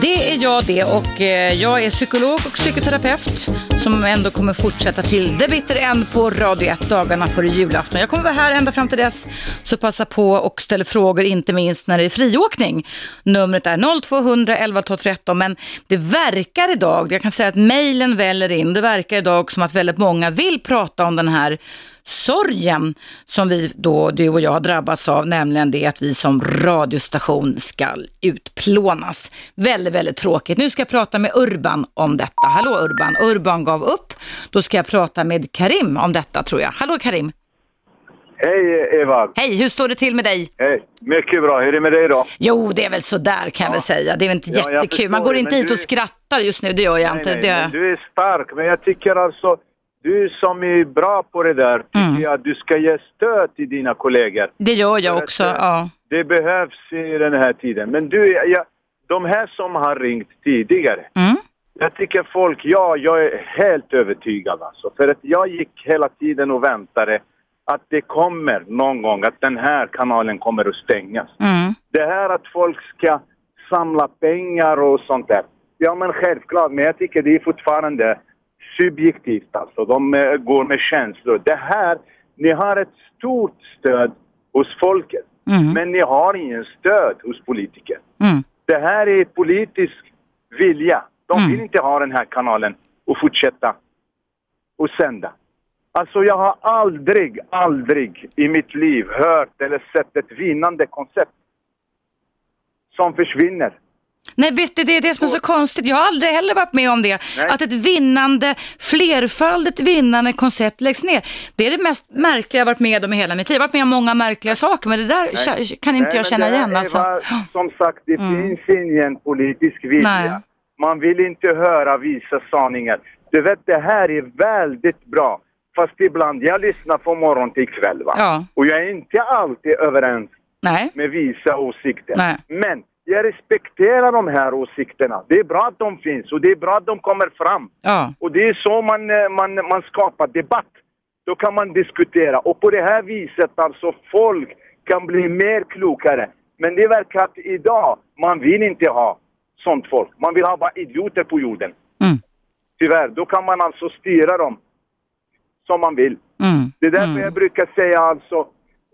Det är jag det och eh, jag är psykolog och psykoterapeut som ändå kommer fortsätta till the bitter end på Radio 1 dagarna före julafton. Jag kommer vara här ända fram till dess så passa på och ställ frågor inte minst när det är friåkning. Numret är 0200 11 12 13 men det verkar idag, jag kan säga att mejlen väller in, det verkar idag som att väldigt många vill prata om den här sorgen som vi då, du och jag har drabbats av, nämligen det att vi som radiostation ska utplånas. Väldigt, väldigt tråkigt. Nu ska jag prata med Urban om detta. Hallå Urban. Urban gav upp. Då ska jag prata med Karim om detta tror jag. Hallå Karim. Hej Eva! Hej, hur står det till med dig? Hej! Mycket bra, hur är det med dig då? Jo, det är väl sådär kan jag väl säga. Det är väl inte Ja, jättekul. Man går inte hit och är- skrattar just nu, det gör jag Nej, inte. nej, det... du är stark, men jag tycker alltså, du som är bra på det där, tycker Mm. jag att du ska ge stöd till dina kollegor. det gör jag också, att, eh, ja. Det behövs i den här tiden. Men du, jag, de här som har ringt tidigare, Mm. jag tycker folk, ja, jag är helt övertygad alltså. För att jag gick hela tiden och väntade att det kommer någon gång, att den här kanalen kommer att stängas. Mm. Det här att folk ska samla pengar och sånt där. Ja men självklart, men jag tycker det är fortfarande subjektivt alltså. De eh, går med känslor. Det här, ni har ett stort stöd hos folket. Mm. Men ni har ingen stöd hos politiker. Mm. Det här är politisk vilja. De Mm. vill inte ha den här kanalen och fortsätta och sända. Alltså jag har aldrig, aldrig i mitt liv hört eller sett ett vinnande koncept som försvinner. Nej visst, det är det som är så konstigt. Jag har aldrig heller varit med om det. Nej. Att ett vinnande, flerfaldigt vinnande koncept läggs ner. Det är det mest märkliga jag varit med om i hela mitt liv. Jag har varit med om många märkliga saker, men det där ka- kan inte Nej, jag känna igen. är Alltså. Som sagt, det Mm. finns ingen politisk vilja. Nej. Man vill inte höra vissa sanningar. Du vet, det här är väldigt bra. Fast ibland, jag lyssnar från morgon till kväll va. Ja. Och jag är inte alltid överens Nej. med vissa åsikter. Nej. Men jag respekterar de här åsikterna. Det är bra att de finns och det är bra att de kommer fram. Ja. Och det är så man, eh, man, man skapar debatt. Då kan man diskutera. Och på det här viset alltså folk kan bli mer klokare. Men det verkar att idag, man vill inte ha sånt folk. Man vill ha bara idioter på jorden. Mm. Tyvärr, då kan man alltså styra dem som man vill. Mm. Det är därför Mm. jag brukar säga alltså,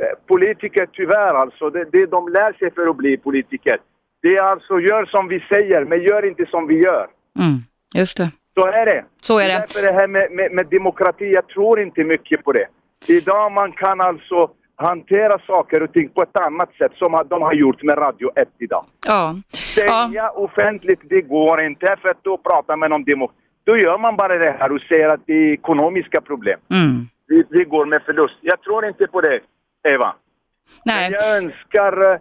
eh, politiker tyvärr alltså, det, det de lär sig för att bli politiker. Det är alltså, gör som vi säger, men gör inte som vi gör. Mm. Just det. Så är det. Så är det. Därför det här med, med, med demokrati, jag tror inte mycket på det. Idag man kan alltså hantera saker och ting på ett annat sätt som de har gjort med Radio 1 idag. Ja. Säga Ja. offentligt, det går inte för att då pratar man om demokrati. Då gör man bara det här och säger att det är ekonomiska problem. Mm. Vi, vi går med förlust. Jag tror inte på det, Eva. Nej. Men jag önskar eh,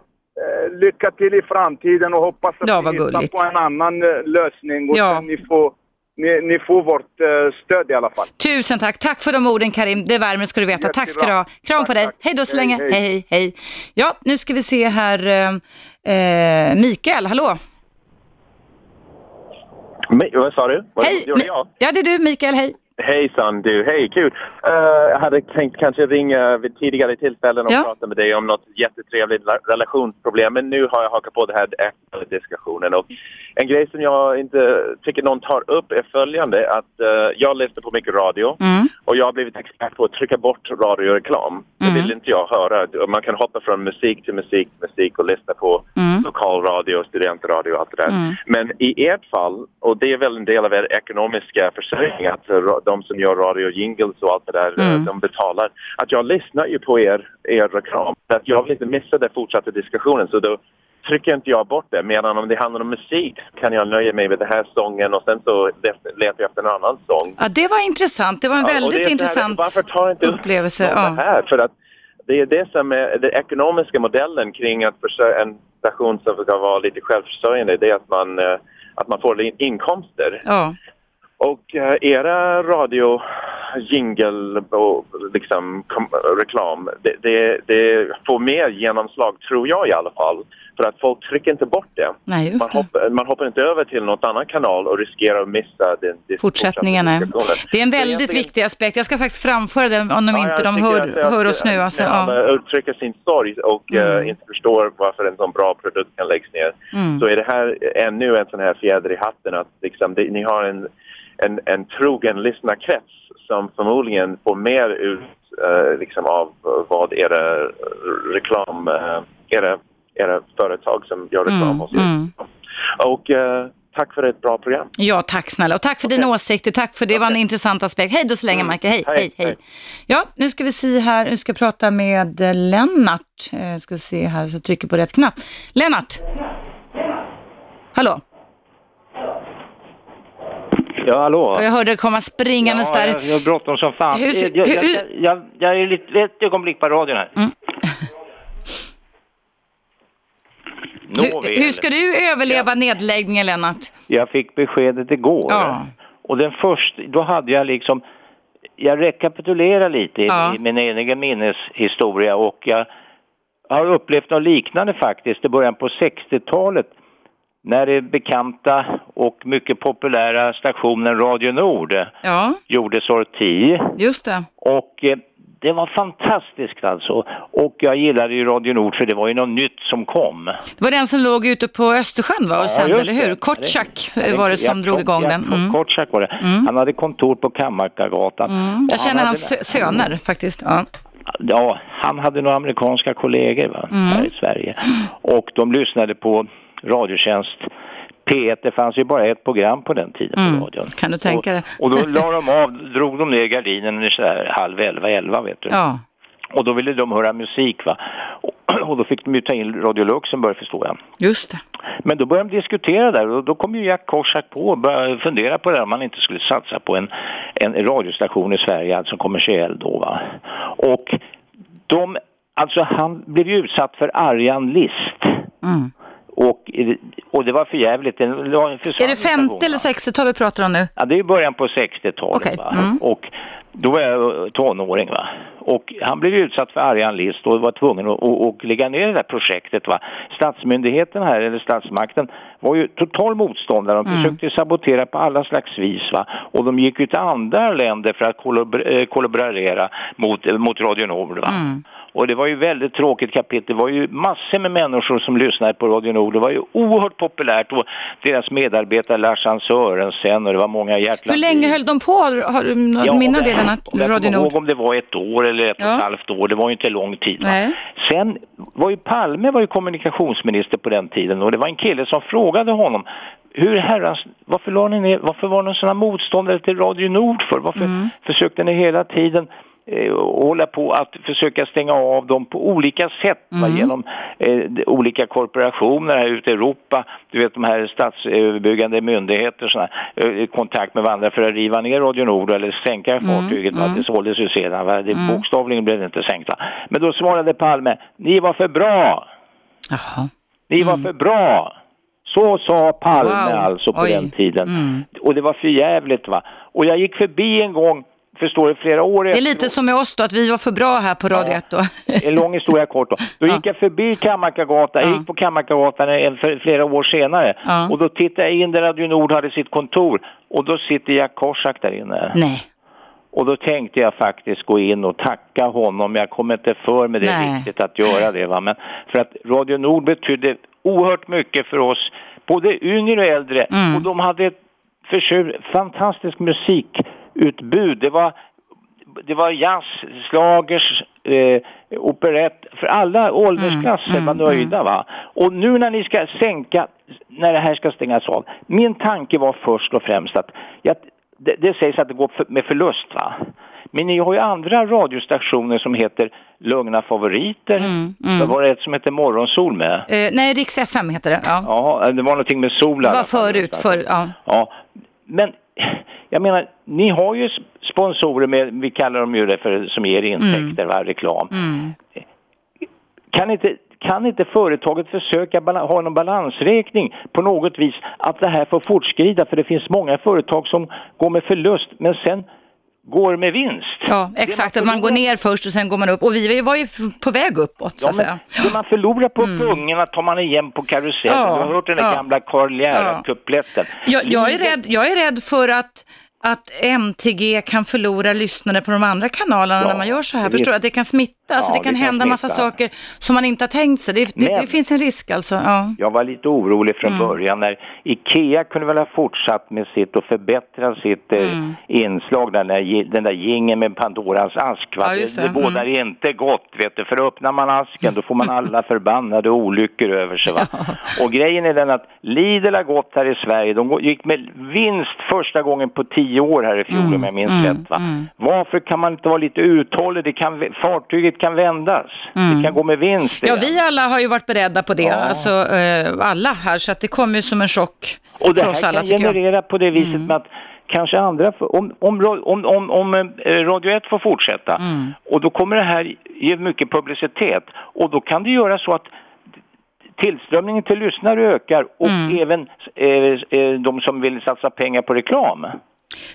lycka till i framtiden och hoppas att Ja, ni hittar gulligt. på en annan eh, lösning och Ja. ni får, ni, ni får vårt eh, stöd i alla fall. Tusen tack. Tack för de orden Karim. Det värmer ska du veta. Tack ska du ha. Kram Tack, på dig. tack. Hej då så Hej, länge. hej. Hej, hej. Ja, nu ska vi se här. eh, Eh, Mikael, hallå. Men, vad sa du? Var, Hej. Mi- jag? Ja, det är du Mikael. Hej. Hejsan du, hej kul! Eh, jag hade tänkt kanske ringa vid tidigare tillfällen och Ja. prata med dig om något jättetrevligt la- relationsproblem. Men nu har jag hakat på det här efter diskussionen. Och en grej som jag inte tycker någon tar upp är följande. Att eh, jag lyssnar på mycket radio Mm. Och jag har blivit expert på att trycka bort radioreklam. Det Mm. vill inte jag höra. Man kan hoppa från musik till musik till musik och lyssna på Mm. lokalradio, studentradio och allt det där. Mm. Men i ert fall, och det är väl en del av er ekonomiska försörjning, att eh, de som gör radio jingles och allt det där, eh, Mm. de betalar. Att jag lyssnar ju på er, er reklam. Att jag vill inte missa den fortsatta diskussionen. Så då trycker inte jag bort det. Medan om det handlar om musik kan jag nöja mig med den här sången och sen så let- letar jag efter en annan sång. Ja, det var intressant. Det var en Ja, väldigt här, intressant Varför tar inte upp upplevelse. Ja. det här? För att det är det som är den ekonomiska modellen kring att en station som ska vara lite självförsörjande. Det är att man, eh, att man får in- inkomster. Ja. Och eh, era radio jingle och liksom reklam, det, det, det får mer genomslag tror jag i alla fall. För att folk trycker inte bort det. Nej, Man hoppar, man hoppar inte över till något annan kanal och riskerar att missa den, den Fortsättningen. Det är en väldigt egentligen- viktig aspekt. Jag ska faktiskt framföra den om de Ja, inte de hör, att- hör oss nu. Alltså, när ja. man uttrycker sin sorg och eh, Mm. inte förstår varför en sån bra produkt kan läggas ner. Mm. Så är det här ännu en sån här fjäder i hatten att liksom, det, ni har en, en, en trogen lyssnarkrets som förmodligen får mer ut eh, liksom av vad era reklam, eh, era, era företag som gör reklam Mm, hos er. mm. Och eh, tack för ett bra program. Ja, tack snälla. Och tack för dina åsikter. Tack för det. var en intressant aspekt. Hej då så länge, Michael. Hej, hej, Hej, hej. hej. Ja, nu ska vi se här. Nu ska jag prata med eh, Lennart. Eh, ska vi se här så jag trycker på rätt knapp. Lennart! Hallå? Ja, hallå? Jag hörde det komma springandes ja, där. Jag, jag har bråttom som fan. Hur jag, jag, hur- jag, jag, jag är lite, ett ögonblick på radion här. Mm. Nåväl. Hur, ska du överleva nedläggningen, Lennart? Jag fick beskedet igår. Ja. Och den första, då hade jag liksom, jag rekapitulerar lite Ja. i min egen minneshistoria och jag har upplevt något liknande faktiskt i början på 60-talet när det bekanta och mycket populära stationen Radio Nord Ja, gjorde sorti. just det. Och eh, det var fantastiskt alltså. Och jag gillade ju Radio Nord för det var ju något nytt som kom. Det var den som låg ute på Östersjön va, och sände, just eller hur? Ja, det- var det som ja, drog igång ja, den. Mm. Kortsak var det. Han hade kontor på Kammarkagatan. Mm. Jag känner han hans hade- sö- söner faktiskt. Ja. Ja, han hade några amerikanska kollegor va, Mm. här i Sverige. Och de lyssnade på Radiotjänst P1. Det fanns ju bara ett program på den tiden Mm. på radion. Kan du tänka dig? Och då la de av, drog de ner gardinen så här halv elva, elva vet du. Ja. Och då ville de höra musik va. Och, och då fick de ju ta in Radio Luxemburg förstår jag. Just det. Men då började de diskutera där och då kom ju Jack Korsak på och började fundera på det här, om man inte skulle satsa på en, en radiostation i Sverige, alltså kommersiell då va. Och de, alltså han blev ju utsatt för argan list. Mm. Och, och det var för jävligt. Den la en Är det station, 50 eller va. 60-tal vi pratar om nu? Ja, det är början på 60-talet. Okej, Va? mm. Och då var jag tonåring. Va? Och han blev utsatt för argan list och var tvungen att, att, att lägga ner det där projektet. Va? Statsmyndigheten här, eller statsmakten, var ju total motståndare. De Mm. försökte sabotera på alla slags vis. Va? Och de gick ju till andra länder för att eh, kollaborera mot, mot Radio Nord. Va? Mm. Och det var ju väldigt tråkigt kapitel. Det var ju massor med människor som lyssnade på Radio Nord. Det var ju oerhört populärt och deras medarbetare Lars Sörensen och det var många hjärtland. Hur länge höll de på? Har, du någon minne av det, Lennart? Jag Radio kommer ihåg om det var ett år eller ett och Ja. ett halvt år. Det var ju inte lång tid. Va? Sen var ju Palme var ju kommunikationsminister på den tiden och det var en kille som frågade honom hur herrans, varför, la ni ner, varför var ni sådana motståndare till Radio Nord för? Varför Mm. försökte ni hela tiden eh, hålla på att försöka stänga av dem på olika sätt va, Mm. genom eh, olika korporationer här ute i Europa. Du vet de här statsöverbyggande myndigheter såna, eh, kontakt med varandra för att riva ner Radio Nord eller sänka fartyget. Va? mm. Det såldes ju sedan. Va? Det, Mm. Bokstavligen blev det inte sänkt. Va? Men då svarade Palme, ni var för bra. Jaha. Ni var för bra. Så sa Palme Mm. Wow. alltså på Oj. den tiden. Mm. Och det var för jävligt va. Och jag gick förbi en gång, förstår du, flera år Det är lite som med oss då, att vi var för bra här på Radio 1 då. En lång historia kort då. Då Ja. gick jag förbi Kammarkagatan, jag Ja. gick på Kammarkagatan flera år senare. Ja. Och då tittade jag in där Radio Nord hade sitt kontor. Och då sitter Jack Korsak där inne. Nej. Och då tänkte jag faktiskt gå in och tacka honom. Jag kommer inte för mig det Nej. riktigt att göra det. Va? Men för att Radio Nord betydde oerhört mycket för oss, både yngre och äldre. Mm. Och de hade ett försök, fantastiskt musikutbud. Det var, det var jazz, slagers, eh, operett. För alla åldersklasser Mm, var mm, nöjda. Va? Och nu när ni ska sänka, när det här ska stängas av. Min tanke var först och främst att jag, det, det sägs att det går för, med förlust va. Men ni har ju andra radiostationer som heter Lugna favoriter. Mm, mm. Det var det ett som heter Morgonsol med. Eh, nej, Rix FM heter det. Ja. Ja, det var någonting med sol i Det var förut. För, ja. Ja, men jag menar, ni har ju sponsorer med, vi kallar dem ju det för, som ger intäkter, va, reklam. Mm. Kan inte, kan inte företaget försöka ha någon balansräkning på något vis att det här får fortskrida för det finns många företag som går med förlust men sen går med vinst. Ja, exakt. Att man går ner först och sen går man upp. Och vi var ju på väg uppåt, så Ja, att säga. det man förlorar på pungarna tar man igen på karusellen. Ja, du har hört den där ja. gamla Karl Ja. Gerhard-kupletten. Jag, jag, är rädd, jag är rädd för att att MTG kan förlora lyssnare på de andra kanalerna Ja, när man gör så här. Förstår du? Att det kan smitta, alltså Ja, det kan kan hända massa smitta. saker som man inte har tänkt sig. Det, det, det finns en risk alltså. Ja. Jag var lite orolig från Mm. början när IKEA kunde väl ha fortsatt med sitt och förbättrat sitt eh, Mm. inslag, den där, den där gingen med Pandorans ask. Va? Ja, det det. det bådar Mm. inte gott, vet du. För öppnar man asken då får man alla förbannade olyckor över sig. Va? Och grejen är den att Lidl har gått här i Sverige, de gick med vinst första gången på tio år här i fjol om jag minns mm, rätt. Va? Varför kan man inte vara lite uthållig? Det kan, fartyget kan vändas. Det kan gå med vinst. ja, vi alla har ju varit beredda på det. Ja. Alltså eh, alla här, så att det kommer ju som en chock Och det för här oss kan alla tycker jag. Mm. generera på det viset med att kanske andra, om, om, om, om, om eh, Radio 1 får fortsätta Mm. och då kommer det här ge mycket publicitet och då kan det göra så att tillströmningen till lyssnare ökar och Mm. även eh, eh, de som vill satsa pengar på reklam.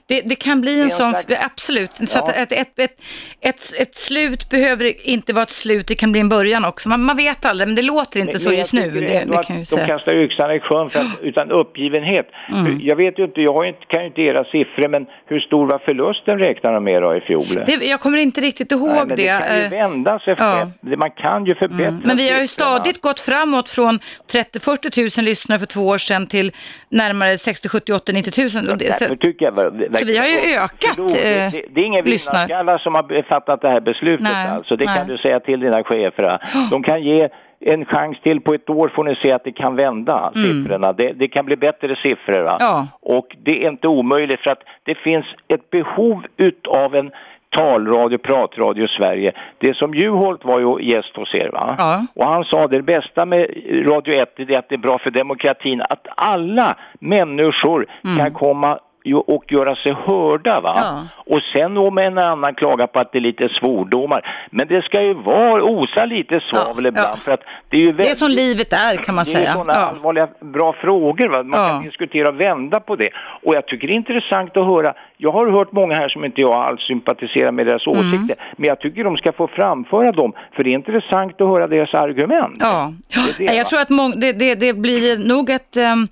Det, det kan bli en, en sån, slags- absolut. Så Ja. att ett, ett, ett, ett, ett slut behöver inte vara ett slut, det kan bli en början också. Man, man vet aldrig, men det låter inte Men- så men just nu. Det, det kan jag ju de kastar yxan i sjön för att, utan uppgivenhet. Mm. Jag vet ju inte, jag inte, kan ju inte era siffror, men hur stor var förlusten räknar de med då i fjol? Det, jag kommer inte riktigt ihåg Nej, men det. det kan ju eh, vändas efter ja. Man kan ju förbättra Mm. Men vi har ju stadigt gått framåt från 30-40 000 lyssnare för två år sedan till närmare 60, 70, 80, 90 000. Och det, så, tycker jag, så vi har ju ökat, Förlåt, det, eh, det, det är ingen lyssnare. vinnarskallar som har fattat det här beslutet Nej, alltså. Det nej. kan du säga till dina chefer. De kan ge en chans till på ett år får ni se att det kan vända siffrorna. Det, det kan bli bättre siffror. Mm. Ja. Och det är inte omöjligt för att det finns ett behov utav en talradio, pratradio i Sverige. Det som Juholt var ju gäst hos er va? Ja. Och han sa det bästa med Radio 1 är att det är bra för demokratin att alla människor kan komma och göra sig hörda va. Ja. Och sen om en annan klagar på att det är lite svordomar. Men det ska ju vara, osa lite svavel Ja, ibland ja. för att det är ju det är väldigt som livet är kan man det är säga. sådana Ja. allvarliga, bra frågor. Va? Man kan diskutera och vända på det. Och jag tycker det är intressant att höra. Jag har hört många här som inte jag alls sympatiserar med deras Mm. åsikter. Men jag tycker de ska få framföra dem. För det är intressant att höra deras argument. Ja, Det det, jag tror att det, det, blir nog ett um,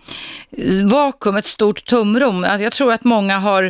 vakuum, ett stort tomrum. Att Jag tror att många har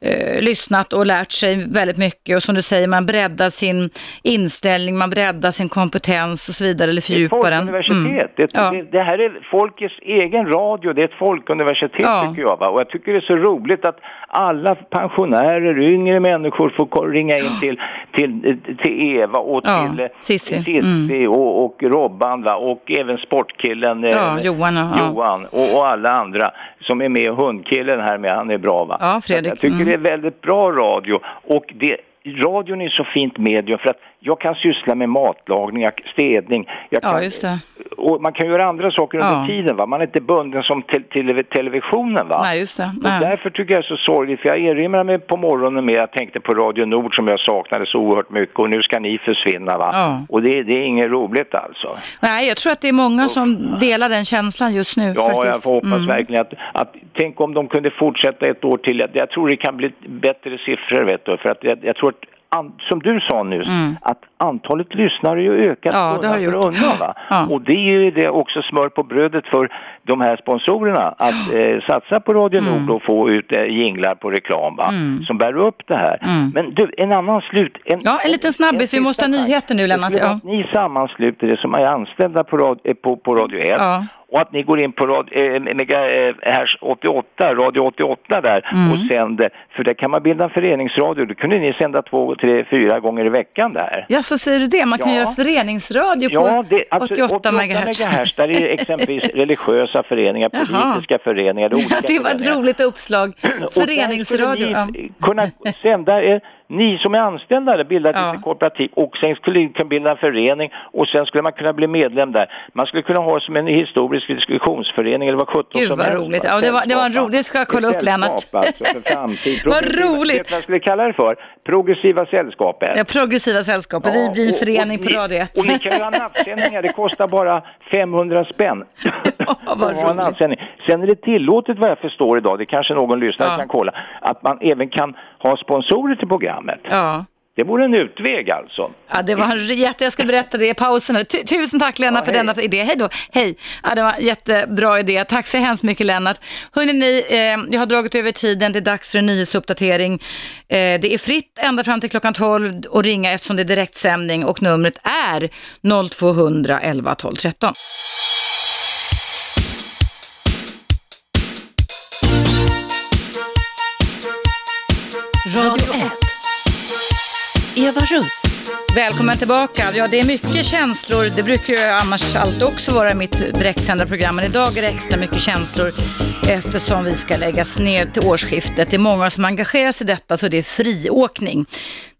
eh, lyssnat och lärt sig väldigt mycket och som du säger, man breddar sin inställning, man breddar sin kompetens och så vidare, eller fördjupar den. folkuniversitet. Det, är ett- Ja. det, det här är folkets egen radio. Det är ett folkuniversitet Ja. tycker jag. Va? Och jag tycker det är så roligt att alla pensionärer, yngre människor får ringa in till, till, till Eva och Ja, till eh, Cissi. Cissi och, och Robban va? och även sportkillen eh, Ja, Johan, ja. Johan och, och alla andra som är med. Hundkillen här med, han är bra va? Ja, Fredrik. Jag tycker Mm. det är väldigt bra radio och det Radion är så fint medium för att jag kan syssla med matlagning, städning. Jag Ja, kan, just det. och man kan göra andra saker under Ja. tiden. Va? Man är inte bunden som till, till televisionen. Va? Nej, just det. Och Nej. därför tycker jag det är så sorgligt, för jag erinrar mig på morgonen med, jag tänkte på Radio Nord som jag saknade så oerhört mycket och nu ska ni försvinna va. Ja. Och det, det är inget roligt alltså. Nej, jag tror att det är många som delar den känslan just nu. Ja, faktiskt. jag får hoppas Mm. verkligen att, att, tänk om de kunde fortsätta ett år till. Jag, jag tror det kan bli bättre siffror vet du, för att jag, jag tror att An, som du sa nyss, att antalet lyssnare ju ökat Mm. Ja, det har gjort. undan. Ja. Och det är ju det också smör på brödet för de här sponsorerna att eh, satsa på Radio Mm. Nord och få ut eh, jinglar på reklam va? som bär upp det här. Mm. Men du, en annan slut. En, Ja, en liten snabbis. Vi måste ha nyheter nu, Lennart. Ja. ni sammansluter det som är anställda på, rad, eh, på, på Radio 1 Ja. Och att ni går in på rad, eh, mega, eh, här 88, Radio 88 där Mm. och sänder, för där kan man bilda en föreningsradio. Då kunde ni sända två, tre, fyra gånger i veckan där. Ja, så säger du det. Man kan Ja. göra föreningsradio på Ja, det, alltså, 88 megahertz. megahertz. Där är exempelvis religiösa föreningar, Jaha. politiska föreningar, olika Ja, det var ett roligt uppslag. Föreningsradio. Ja. kunna sända er ni som är anställda där bildar ett Ja. litet kooperativ och sen skulle ni kunna bilda en förening och sen skulle man kunna bli medlem där. Man skulle kunna ha som en historisk diskussionsförening eller vad sjutton Gud som vad helst, roligt. va? Ja, det var, det var en Sällskap, ro, det ska jag kolla upp Lennart. Alltså, för framtid. Vad roligt. Vet vad jag skulle kalla det för? Progressiva sällskapet. Ja, progressiva sällskapet, vi blir en och- förening och på ni- Radio 1. Och ni kan ha nattsändningar, det kostar bara 500 spänn. vad ha en roligt. Sen är det tillåtet vad jag förstår idag, det kanske någon lyssnare Ja. kan kolla, att man även kan ha sponsorer till programmet. Ja. Det vore en utväg alltså. Ja, det var en jätte, jag ska berätta det i pausen. Tu- Tusen tack Lennart Ja, för denna idé. Hej då. Hej. Ja, det var en jättebra idé. Tack så hemskt mycket Lennart. Hörrni, ni, eh, jag har dragit över tiden. Det är dags för en nyhetsuppdatering. Eh, det är fritt ända fram till klockan 12 att ringa eftersom det är direktsändning och numret är 0200 11 12 13. Radio 1. Eva Russ. Välkommen tillbaka. Ja, det är mycket känslor. Det brukar ju annars alltid också vara i mitt direktsända program. Men idag är det extra mycket känslor eftersom vi ska läggas ner till årsskiftet. Det är många som engagerar sig i detta, så det är friåkning.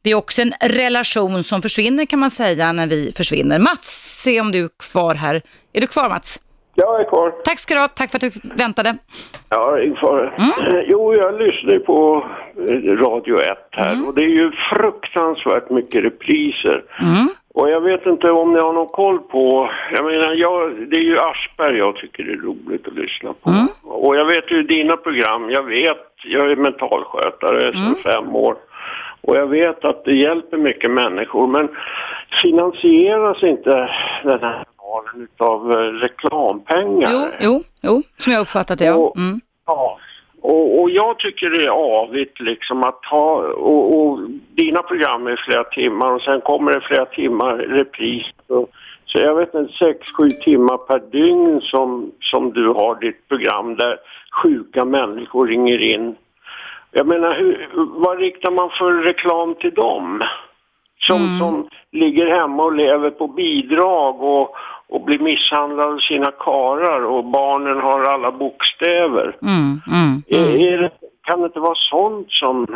Det är också en relation som försvinner kan man säga när vi försvinner. Mats, se om du är kvar här. Är du kvar Mats? Jag är kvar. Tack ska du ha. Tack för att du väntade. Ja, ingen fara. Eh, Jo, jag lyssnar på eh, Radio 1 här och det är ju fruktansvärt mycket repriser. Och jag vet inte om ni har någon koll på, jag menar, jag, det är ju Aschberg jag tycker det är roligt att lyssna på. Och jag vet ju dina program, jag vet, jag är mentalskötare sedan fem år. Och jag vet att det hjälper mycket människor, men finansieras inte den här kanalen utav eh, reklampengar? Jo, jo, jo, som jag uppfattat det. Ja. Mm. Ja, och, och jag tycker det är avigt liksom att ha, och, och dina program är flera timmar och sen kommer det flera timmar repris. Och, så jag vet inte, sex, sju timmar per dygn som, som du har ditt program där sjuka människor ringer in. Jag menar, hur, vad riktar man för reklam till dem? Som, som ligger hemma och lever på bidrag och, och blir misshandlade av sina karar och barnen har alla bokstäver. Mm, mm, Är, är det, kan det inte vara sånt som...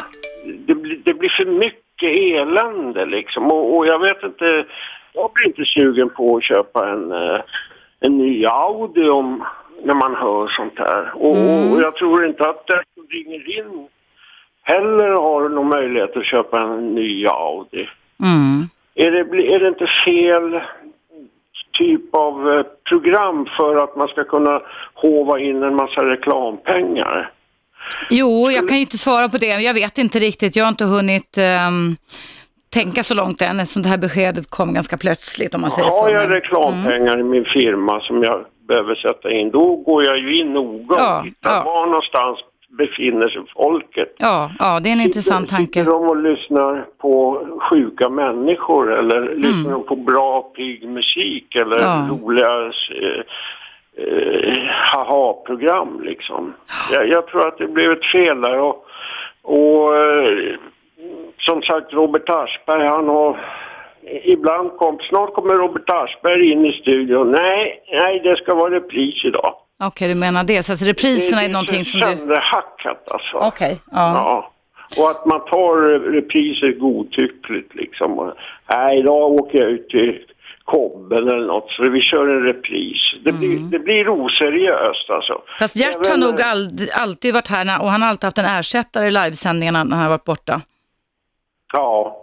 Det, blir- det blir för mycket elände liksom och, och jag vet inte... Jag blir inte sugen på att köpa en, eh, en ny Audi om, när man hör sånt här. Och, och jag tror inte att den som ringer in heller har någon möjlighet att köpa en ny Audi. Mm. Är det, är det inte fel typ av eh, program för att man ska kunna hova in en massa reklampengar? Jo, jag kan ju inte svara på det. Jag vet inte riktigt. Jag har inte hunnit ehm, tänka så långt än eftersom det här beskedet kom ganska plötsligt om man säger så. Har jag reklampengar i min firma som jag behöver sätta in, då går jag ju in noga Ja, och tittar ja. var någonstans befinner sig folket. Ja, ja, det är en intressant tanke. Sitter de och lyssnar på sjuka människor eller lyssnar de på bra pigg musik eller Mm. Ja. roliga eh, eh, haha-program liksom. Jag, jag tror att det blev ett fel där och, och eh, som sagt Robert Aschberg han har Ibland kom, snart kommer Robert Aschberg in i studion. Nej, nej det ska vara repris idag. Okej, du menar det. Så att repriserna det är någonting som du... sönderhackat alltså. Okej, ja. Ja. Och att man tar repriser godtyckligt liksom. Nej, idag åker jag ut till Kobben eller något så vi kör en repris. Det, blir, det blir oseriöst alltså. Mm. Fast Gert har nog ald- alltid varit här och han har alltid haft en ersättare i livesändningarna när han har varit borta. Ja,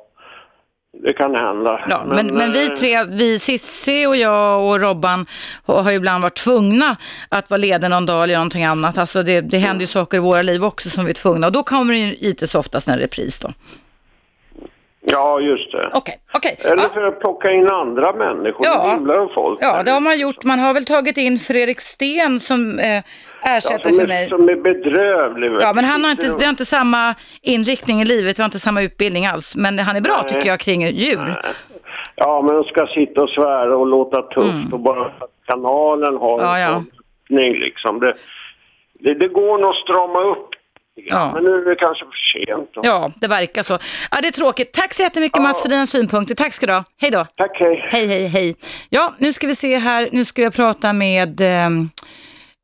det kan hända. Ja, men, men, vi eh, tre, vi Sissi och jag och Robban har ju ibland varit tvungna att vara lediga någon dag eller någonting annat. Alltså det, det händer ju saker i våra liv också som vi är tvungna och då kommer det givetvis oftast en repris då. Ja, just det. Okej, okej. Eller Ja. för att plocka in andra människor. Ja. Himlar folk. Ja, det har man gjort. Man har väl tagit in Fredrik Sten som eh, ersättare som, för är, mig. som är bedrövlig. Ja, men han har inte, vi har inte samma inriktning i livet, vi har inte samma utbildning alls. Men han är bra Nej. tycker jag kring djur. Ja, men de ska sitta och svära och låta tufft och bara kanalen har Mm. Ja, en ja. liksom. Det, det, det går nog att strama upp. Ja. Men nu är det kanske för sent. Då. Ja, det verkar så. Ja, det är tråkigt. Tack så jättemycket Mats för dina synpunkter. Tack ska du ha. Hej då. Tack, hej. Hej, hej, hej. Ja, nu ska vi se här. Nu ska jag prata med ehm,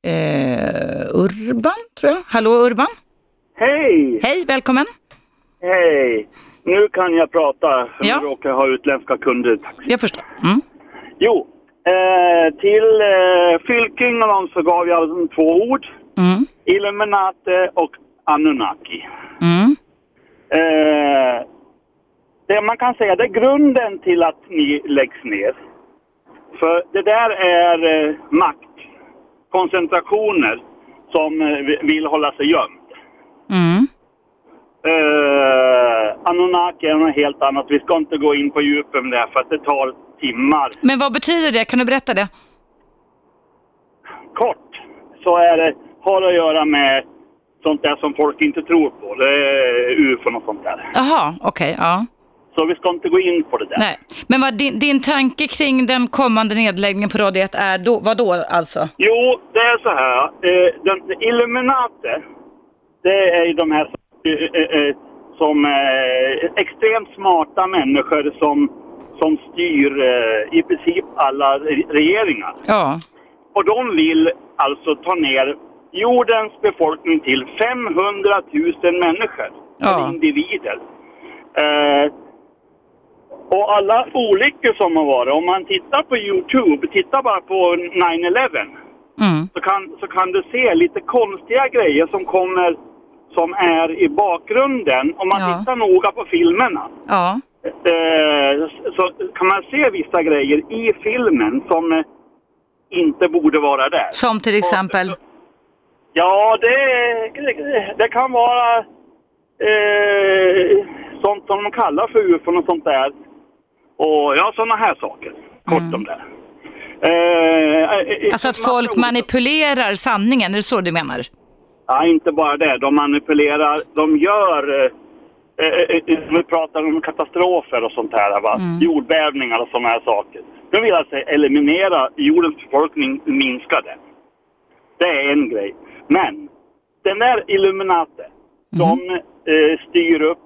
eh, Urban, tror jag. Hallå Urban. Hej! Hej, välkommen. Hej! Nu kan jag prata, för Ja. jag råkar ha utländska kunder. Jag förstår. Mm. Jo, eh, till eh, Fylking och dem så gav jag dem två ord. Mm. Illuminati och Anunnaki. Mm. Eh, det man kan säga det är grunden till att ni läggs ner. För det där är eh, maktkoncentrationer som eh, vi- vill hålla sig gömd. Mm. Eh, Anunnaki är något helt annat. Vi ska inte gå in på djupet med det för att det tar timmar. Men vad betyder det? Kan du berätta det? Kort så är det, har att göra med sånt där som folk inte tror på. Det är ufon och sånt där. Jaha, okej, ja. Så vi ska inte gå in på det där. Nej. Men vad din, din tanke kring den kommande nedläggningen på Radio 1 är då, vad då alltså? Jo, det är så här. Eh, den, Illuminati, det är ju de här som, eh, eh, som eh, extremt smarta människor som, som styr eh, i princip alla re- regeringar. Ja. Och de vill alltså ta ner jordens befolkning till 500 000 människor, Ja. individer. Eh, och alla olyckor som har varit, om man tittar på Youtube, tittar bara på 9-11, Mm. så, kan, så kan du se lite konstiga grejer som kommer, som är i bakgrunden. Om man Ja. tittar noga på filmerna Ja. eh, så kan man se vissa grejer i filmen som inte borde vara där. Som till exempel? Ja, det, det, det kan vara eh, sånt som de kallar för ufon och sånt där. Och ja, sådana här saker. Kort om det. Eh, eh, Alltså att massa folk manipulerar sanningen, är det så du menar? Ja, inte bara det. De manipulerar, de gör... Eh, eh, eh, vi pratar om katastrofer och sånt här, va? jordbävningar och sådana här saker. De vill alltså eliminera jordens befolkning, minska den. Det är en grej. Men den där Illuminati, de eh, styr upp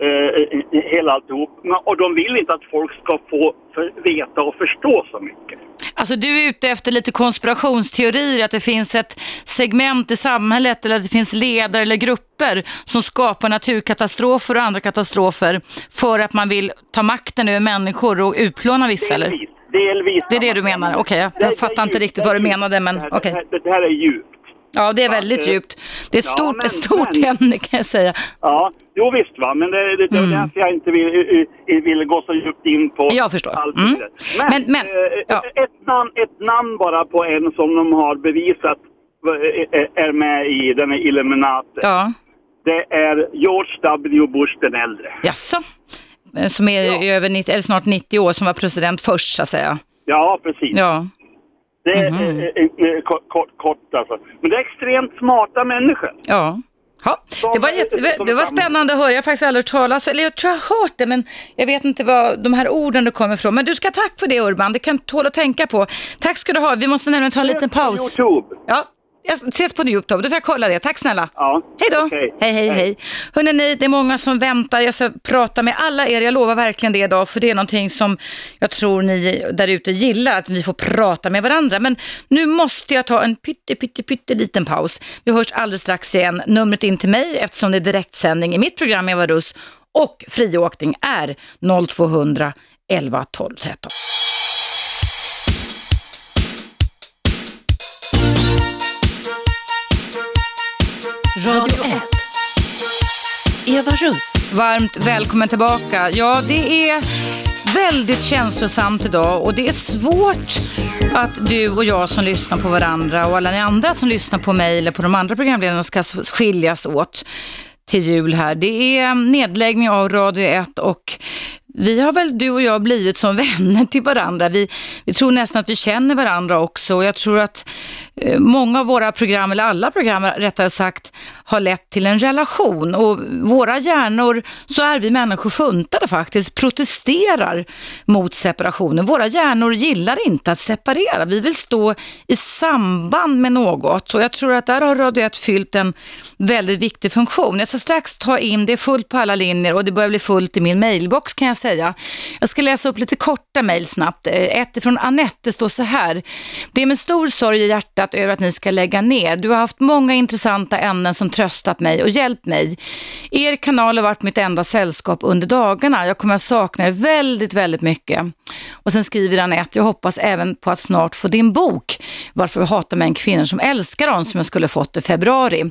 eh, hela alltihop. Och de vill inte att folk ska få för, veta och förstå så mycket. Alltså du är ute efter lite konspirationsteorier, att det finns ett segment i samhället eller att det finns ledare eller grupper som skapar naturkatastrofer och andra katastrofer för att man vill ta makten över människor och utplåna vissa eller? Delvis. Det är det du menar, okej. jag- Jag fattar inte riktigt vad du menade men Det okej. här, det här är djupt. Ja, det är väldigt eh, djupt. Det är ett ja, stort, men- ett stort men- ämne kan jag säga. Ja, jo visst va, men det, det, det Mm. är därför jag inte vill, vill, gå så djupt in på Jag förstår. allt Mm. det. Men, Men- men, eh, ja. ett, namn, ett namn bara på en som de har bevisat eh, är med i den här Illuminati. Ja, Det är George W. Bush den äldre. jaså? Eh, Som är i över 90, eller snart 90 år, som var president först så att säga. Ja, precis. Ja. Det är eh, eh, kort, kort, alltså. Men det är extremt smarta människor. Ja. Ja, det var, jätte, det var spännande att höra. Jag har faktiskt aldrig hört talas eller jag tror jag har hört det, men jag vet inte var de här orden det kommer ifrån. Men du ska tack för det Urban, det kan tåla att tänka på. Tack ska du ha, vi måste nämligen ta en liten paus. Youtube. Ja, jag ses på Youtube, då ska jag kolla det. Tack snälla. Ja. Hej då. Okej. Hej, hej, hej. Hörrni, ni, det är många som väntar. Jag ska prata med alla er. Jag lovar verkligen det idag, för det är någonting som jag tror ni där ute gillar, att vi får prata med varandra. Men nu måste jag ta en pytte, pytte, pytte liten paus. Vi hörs alldeles strax igen. Numret in till mig, eftersom det är direktsändning i mitt program Eva Russ och friåkning är 0200 11 12 13. Radio 1. Eva Russ. Varmt välkommen tillbaka. Ja, det är väldigt känslosamt idag och det är svårt att du och jag som lyssnar på varandra och alla ni andra som lyssnar på mig eller på de andra programledarna ska skiljas åt till jul här. Det är nedläggning av Radio 1 och vi har väl, du och jag, blivit som vänner till varandra. Vi, vi tror nästan att vi känner varandra också och jag tror att Eh, många av våra program, eller alla program rättare sagt, har lett till en relation och våra hjärnor, så är vi människor funtade faktiskt, protesterar mot separationen. Våra hjärnor gillar inte att separera, vi vill stå i samband med något och jag tror att där har Radio 1 fyllt en väldigt viktig funktion. Jag ska strax ta in, det är fullt på alla linjer och det börjar bli fullt i min mailbox kan jag säga. Jag ska läsa upp lite korta mejl snabbt. Eh, ett från Anette, det står så här. Det är med stor sorg i hjärtat frustrerat över att ni ska lägga ner. Du har haft många intressanta ämnen som tröstat mig och hjälpt mig. Er kanal har varit mitt enda sällskap under dagarna. Jag kommer att sakna er väldigt, väldigt mycket. Och sen skriver Anette, jag hoppas även på att snart få din bok, Varför hatar män kvinnor som älskar dem, som jag skulle fått i februari.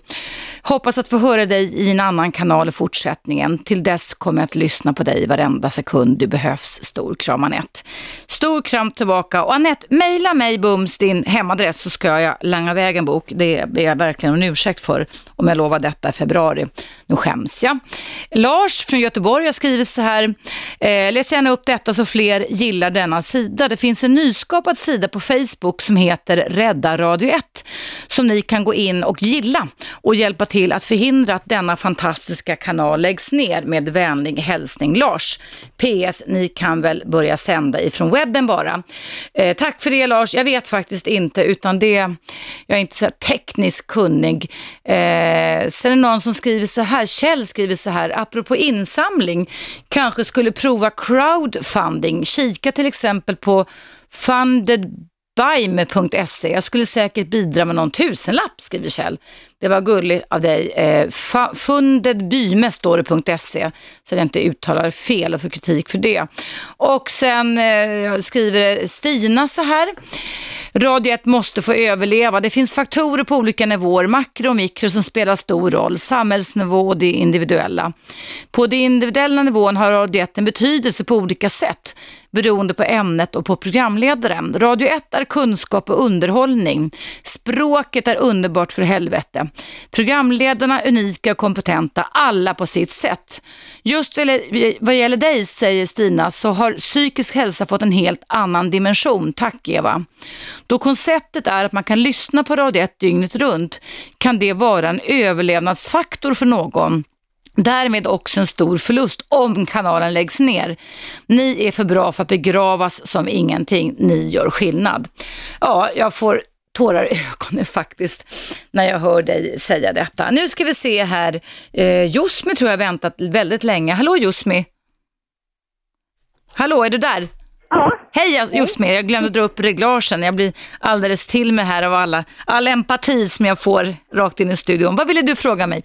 Hoppas att få höra dig i en annan kanal i fortsättningen. Till dess kommer jag att lyssna på dig varenda sekund du behövs. Stor kram Anette. Stor kram tillbaka. Och Anette, mejla mig bums din hemadress så ska jag langa iväg en bok. Det ber jag verkligen om ursäkt för om jag lovar detta i februari. Nu skäms jag. Lars från Göteborg har skrivit så här. Eh, läs gärna upp detta så fler gillar denna sida. Det finns en nyskapad sida på Facebook som heter Rädda Radio 1 som ni kan gå in och gilla och hjälpa till att förhindra att denna fantastiska kanal läggs ner med vänlig hälsning Lars. PS, ni kan väl börja sända ifrån webben bara. Eh, tack för det Lars. Jag vet faktiskt inte utan det, jag är inte så tekniskt kunnig. Eh, sen är det någon som skriver så här, Kjell skriver så här, apropå insamling, kanske skulle prova crowdfunding. Kika till exempel på fundedbyme.se. Jag skulle säkert bidra med någon tusenlapp, skriver Kjell. Det var gulligt av dig. Eh, fundedbyme står det .se, så jag inte uttalar fel och får kritik för det. Och sen eh, skriver Stina så här. Radio 1 måste få överleva. Det finns faktorer på olika nivåer, makro och mikro, som spelar stor roll. Samhällsnivå och det individuella. På den individuella nivån har Radio 1 en betydelse på olika sätt beroende på ämnet och på programledaren. Radio 1 är kunskap och underhållning. Språket är underbart för helvete. Programledarna unika och kompetenta, alla på sitt sätt. Just vad gäller dig, säger Stina, så har psykisk hälsa fått en helt annan dimension. Tack Eva. Då konceptet är att man kan lyssna på Radio 1 dygnet runt kan det vara en överlevnadsfaktor för någon. Därmed också en stor förlust om kanalen läggs ner. Ni är för bra för att begravas som ingenting. Ni gör skillnad. Ja, jag får tårar i ögonen faktiskt när jag hör dig säga detta. Nu ska vi se här. Eh, Josmi tror jag väntat väldigt länge. Hallå Josmi? Hallå, är du där? Ja. Hej Josmi, jag glömde dra upp reglagen. Jag blir alldeles till mig här av alla, all empati som jag får rakt in i studion. Vad ville du fråga mig?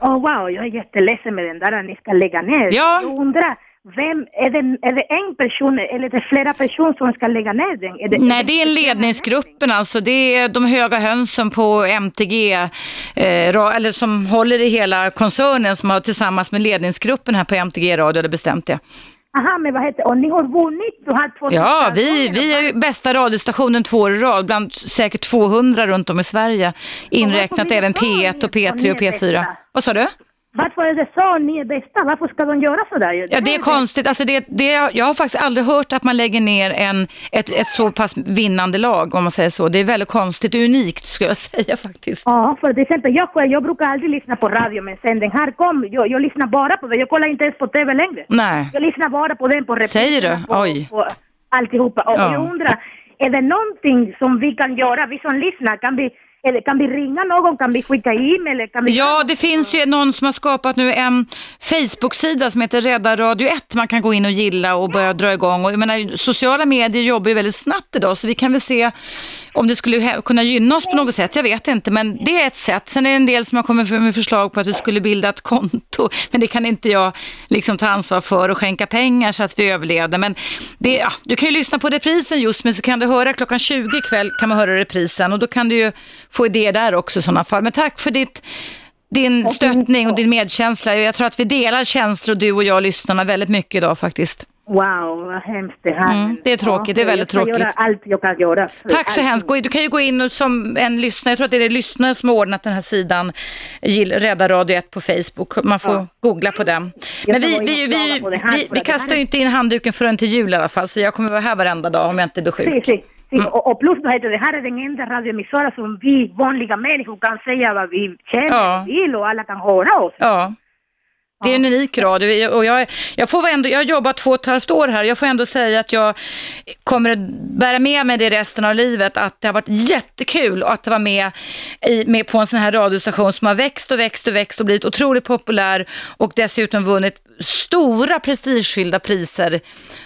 Oh, wow, jag är jätteledsen med den där att ni ska lägga ner. Ja. Jag undrar, vem, är, det, är det en person eller är det flera personer som ska lägga ner den? Är det, Nej, det är ledningsgruppen alltså. Det är de höga hönsen på MTG, eh, eller som håller i hela koncernen som har tillsammans med ledningsgruppen här på MTG Radio hade bestämt det. Aha, men vad heter Och ni har vunnit, du har två Ja, vi, vi är bästa radiostationen två år i rad, bland säkert 200 runt om i Sverige. Inräknat även P1 och P3 och P4. Vad sa du? Varför är det så ni är bästa? Varför ska de göra sådär? Ja, det är konstigt. Alltså det, det, jag har faktiskt aldrig hört att man lägger ner en, ett, ett så pass vinnande lag, om man säger så. Det är väldigt konstigt och unikt, skulle jag säga faktiskt. Ja, för till exempel jag, själv, jag brukar aldrig lyssna på radio, men sen den här kom, jag, jag lyssnar bara på det. Jag kollar inte ens på TV längre. Nej. Jag lyssnar bara på den på repriserna, Säger du? På, Oj. på alltihopa. Och Ja. jag undrar, är det någonting som vi kan göra, vi som lyssnar, kan vi, eller kan vi ringa någon, kan vi skicka e-mail? Kan vi... Ja, det finns ju någon som har skapat nu en Facebook-sida som heter Rädda Radio 1. Man kan gå in och gilla och börja dra igång. Och jag menar, sociala medier jobbar ju väldigt snabbt idag, så vi kan väl se om det skulle kunna gynna oss på något sätt. Jag vet inte, men det är ett sätt. Sen är det en del som har kommit med förslag på att vi skulle bilda ett konto, men det kan inte jag liksom ta ansvar för och skänka pengar så att vi överlevde. Men det, ja, du kan ju lyssna på reprisen just men så kan du höra klockan 20 ikväll kan man höra reprisen och då kan du ju få idéer där också i sådana fall. Men tack för ditt din stöttning och din medkänsla. Jag tror att vi delar känslor, du och jag, lyssnarna, väldigt mycket idag faktiskt. Wow, vad hemskt det här. Mm, det är tråkigt, det är väldigt jag ska tråkigt. göra allt jag kan göra. Tack så allt. hemskt. Du kan ju gå in och som en lyssnare, jag tror att det är lyssnare som har ordnat den här sidan, Rädda Radio 1 på Facebook. Man får googla på den. Men vi, vi, och vi, det vi, det kastar ju inte in handduken förrän till jul i alla fall, så jag kommer vara här varenda dag om jag inte blir sjuk. Si, si. Och, och plus, vad heter det, här är den enda radioemissoran som vi vanliga människor kan säga vad vi känner Ja. och vill och alla kan höra oss. Ja. Det är en unik radio och jag, jag, får ändå, jag har jobbat två och ett halvt år här. Jag får ändå säga att jag kommer att bära med mig det resten av livet. Att det har varit jättekul att vara med, i, med på en sån här radiostation som har växt och växt och växt och blivit otroligt populär och dessutom vunnit stora prestigefyllda priser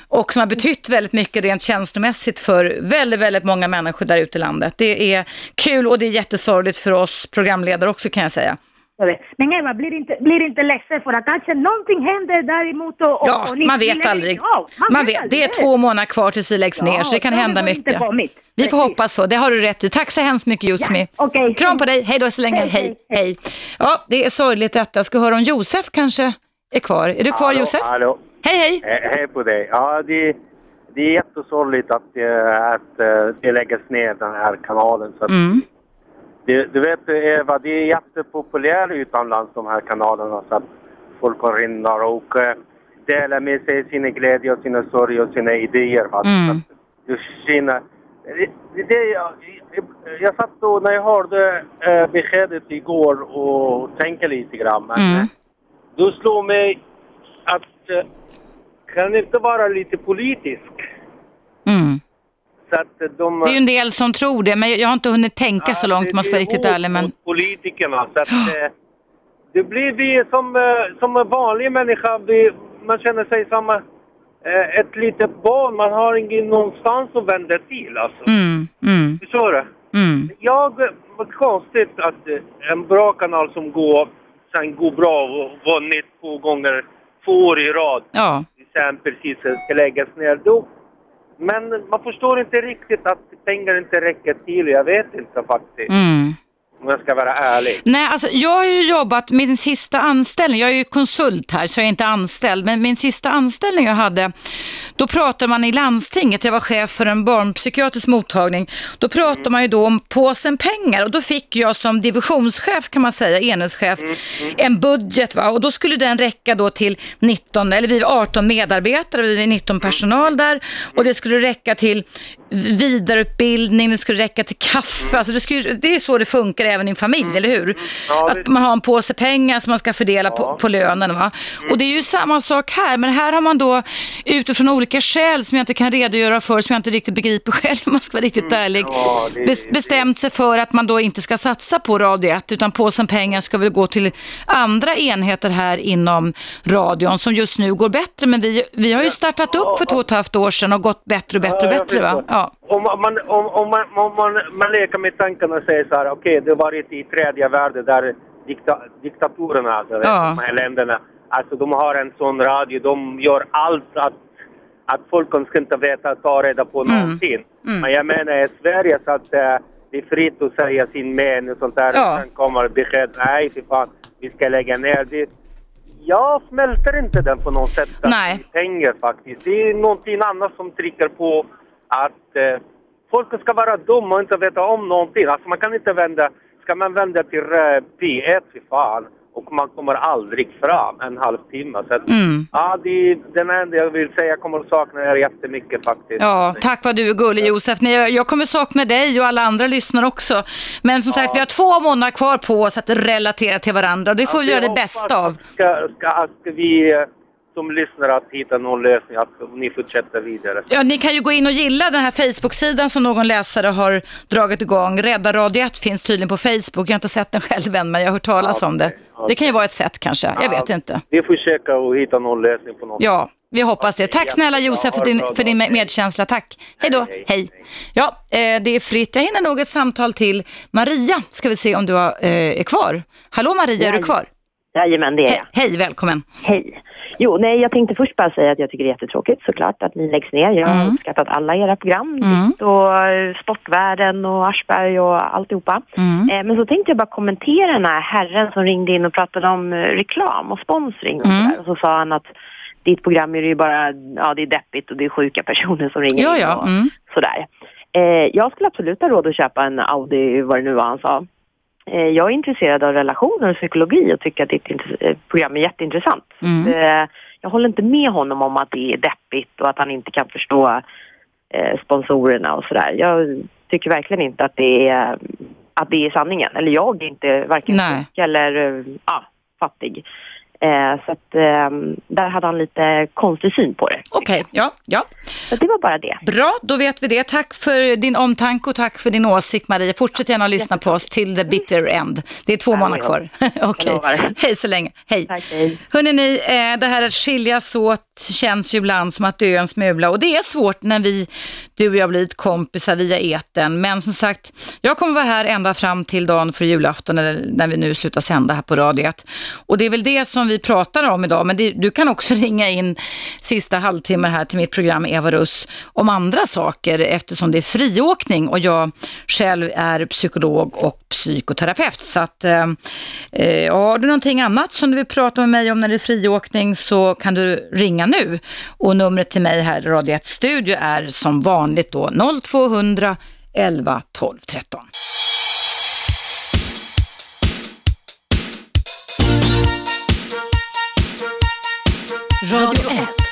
och som har betytt väldigt mycket rent känslomässigt för väldigt, väldigt många människor där ute i landet. Det är kul och det är jättesorgligt för oss programledare också kan jag säga. Men Eva, blir inte, blir inte ledsen för att kanske någonting händer däremot och, och, Ja, och ni- man vet aldrig. av. Man vet, aldrig. det är två månader kvar tills vi läggs ner så det kan hända mycket. Vi får hoppas så, det har du rätt i. Tack så hemskt mycket Jusmi. Kram på dig, hej då så länge, hej, hej. Ja, det är sorgligt detta. Jag ska höra om Josef kanske är kvar. Är du kvar Hallå, Josef? Hallå. Hej, hej. Eh, hej på dig. Ja, det, det är jättesorgligt att, eh, att eh, det läggs ner den här kanalen. Så att, Mm. Det, du vet Eva, det är jättepopulärt utomlands de här kanalerna så att folk rinner och eh, delar med sig sina glädje och sina sorg och sina idéer. Va? Mm. Du känner... Det, det, jag, jag satt och när jag hörde eh, beskedet igår och tänkte lite grann. Men, Mm. då slår mig att eh, kan det inte vara lite politisk? Mm. Eh, de, Det är ju en del som tror det, men jag har inte hunnit tänka så långt om man ska vara riktigt ärlig. Men... politikerna. Så att, eh, det blir vi som, eh, som en vanlig människa, vi, man känner sig som ett litet barn. Man har ingen någonstans att vända till alltså. Mm, mm, Förstår du? mm. Jag, vad konstigt att en bra kanal som går, sen går bra och vunnit två gånger, två år i rad. Ja. Sen precis ska läggas ner. Då, men man förstår inte riktigt att pengar inte räcker till. Jag vet inte faktiskt. Mm. Om jag ska vara ärlig. Nej, alltså jag har ju jobbat, min sista anställning, jag är ju konsult här så jag är inte anställd, men min sista anställning jag hade, då pratade man i landstinget, jag var chef för en barnpsykiatrisk mottagning, då pratade man ju då om påsen pengar och då fick jag som divisionschef kan man säga, enhetschef, en budget va? och då skulle den räcka då till 19, eller vi var 18 medarbetare, vi var 19 personal där och det skulle räcka till vidareutbildning, det skulle räcka till kaffe, alltså det, skulle, det är så det funkar även i en familj, eller hur? att man har en påse pengar som man ska fördela på, på lönen. Va? Och det är ju samma sak här, men här har man då utifrån olika skäl som jag inte kan redogöra för, som jag inte riktigt begriper själv om man ska vara riktigt ärlig, Ja, det- bes- bestämt sig för att man då inte ska satsa på Radio 1, utan påsen pengar ska väl gå till andra enheter här inom radion som just nu går bättre, men vi, vi har ju startat upp för två och ett halvt år sedan och gått bättre och bättre och Ja, bättre. Va? Ja. Om man, om, om man, om man, man leker med tankarna och säger så här, okej, det har varit i tredje världen där dikta, diktatorerna, alltså, Ja. de här länderna, alltså de har en sån radio, de gör allt att, att folken ska inte veta, ta reda på Mm. någonting. Men jag menar i Sverige så att eh, det är fritt att säga sin mening och sånt där. Ja. Sen kommer besked, nej för fan, vi ska lägga ner det. Jag smälter inte den på något sätt. att Nej. Pengar faktiskt. Det är någonting annat som trycker på att eh, folk ska vara dumma och inte veta om någonting. Alltså man kan inte vända, ska man vända till eh, P1 för fan och man kommer aldrig fram en halvtimme. Så att, Mm. ja, det är den enda jag vill säga jag kommer att sakna er jättemycket faktiskt. Ja, tack vad du är gullig Josef. Nej, jag- kommer sakna dig och alla andra lyssnare också. Men som sagt, vi har två månader kvar på oss att relatera till varandra och det får vi göra det bästa av. Ska, ska, ska vi eh, som lyssnar att hitta någon lösning, att ni fortsätter vidare. Ja, ni kan ju gå in och gilla den här Facebook-sidan som någon läsare har dragit igång. Rädda Radio 1 finns tydligen på Facebook. Jag har inte sett den själv än, men jag har hört talas om det. Det kan ju vara ett sätt kanske, jag vet inte. Vi försöker att hitta någon lösning på något Ja, vi hoppas det. Tack snälla Josef för din, för din medkänsla. Tack. Hej då. Hej. Ja, eh, det är fritt. Jag hinner nog ett samtal till Maria. Ska vi se om du eh, är kvar. Hallå Maria, är du kvar? Jajamän, det är jag. Hej, välkommen. Hej. Jo, nej, jag tänkte först bara säga att jag tycker det är jättetråkigt såklart att ni läggs ner. Jag har Mm. uppskattat alla era program. Mm. Och eh, Sportvärlden och Aschberg och alltihopa. Mm. Eh, men så tänkte jag bara kommentera den här herren som ringde in och pratade om eh, reklam och sponsring och Mm. Och så sa han att ditt program är ju bara, ja det är deppigt och det är sjuka personer som ringer Ja, in ja. och Mm. sådär. Eh, jag skulle absolut ha råd att köpa en Audi, vad det nu var han sa. Eh, jag är intresserad av relationer och psykologi och tycker att ditt eh, program är jätteintressant. Mm. Eh, jag håller inte med honom om att det är deppigt och att han inte kan förstå sponsorerna och sådär. Jag tycker verkligen inte att det är, att det är sanningen. Eller jag är inte varken sjuk eller ja, fattig. Eh, så att eh, där hade han lite konstig syn på det. Okej, ja, ja. Så det var bara det. Bra, då vet vi det. Tack för din omtanke och tack för din åsikt Maria. Fortsätt gärna att lyssna på oss till the bitter end. Det är två Ja, månader kvar. Okej, lovar. hej så länge. Hej. Tack, hej. Hörrni, ni, eh, det här att skiljas åt känns ju ibland som att dö en smula och det är svårt när vi, du och jag, blivit kompisar via eten. Men som sagt, jag kommer vara här ända fram till dagen för julafton eller när vi nu slutar sända här på radiet. Och det är väl det som vi pratar om idag, men det, du kan också ringa in sista halvtimmen här till mitt program Eva Russ om andra saker eftersom det är friåkning och jag själv är psykolog och psykoterapeut. Så att, eh, eh har du någonting annat som du vill prata med mig om när det är friåkning så kan du ringa ringa nu. Och numret till mig här i Radio 1 Studio är som vanligt då 0200 11 12 13. Radio 1.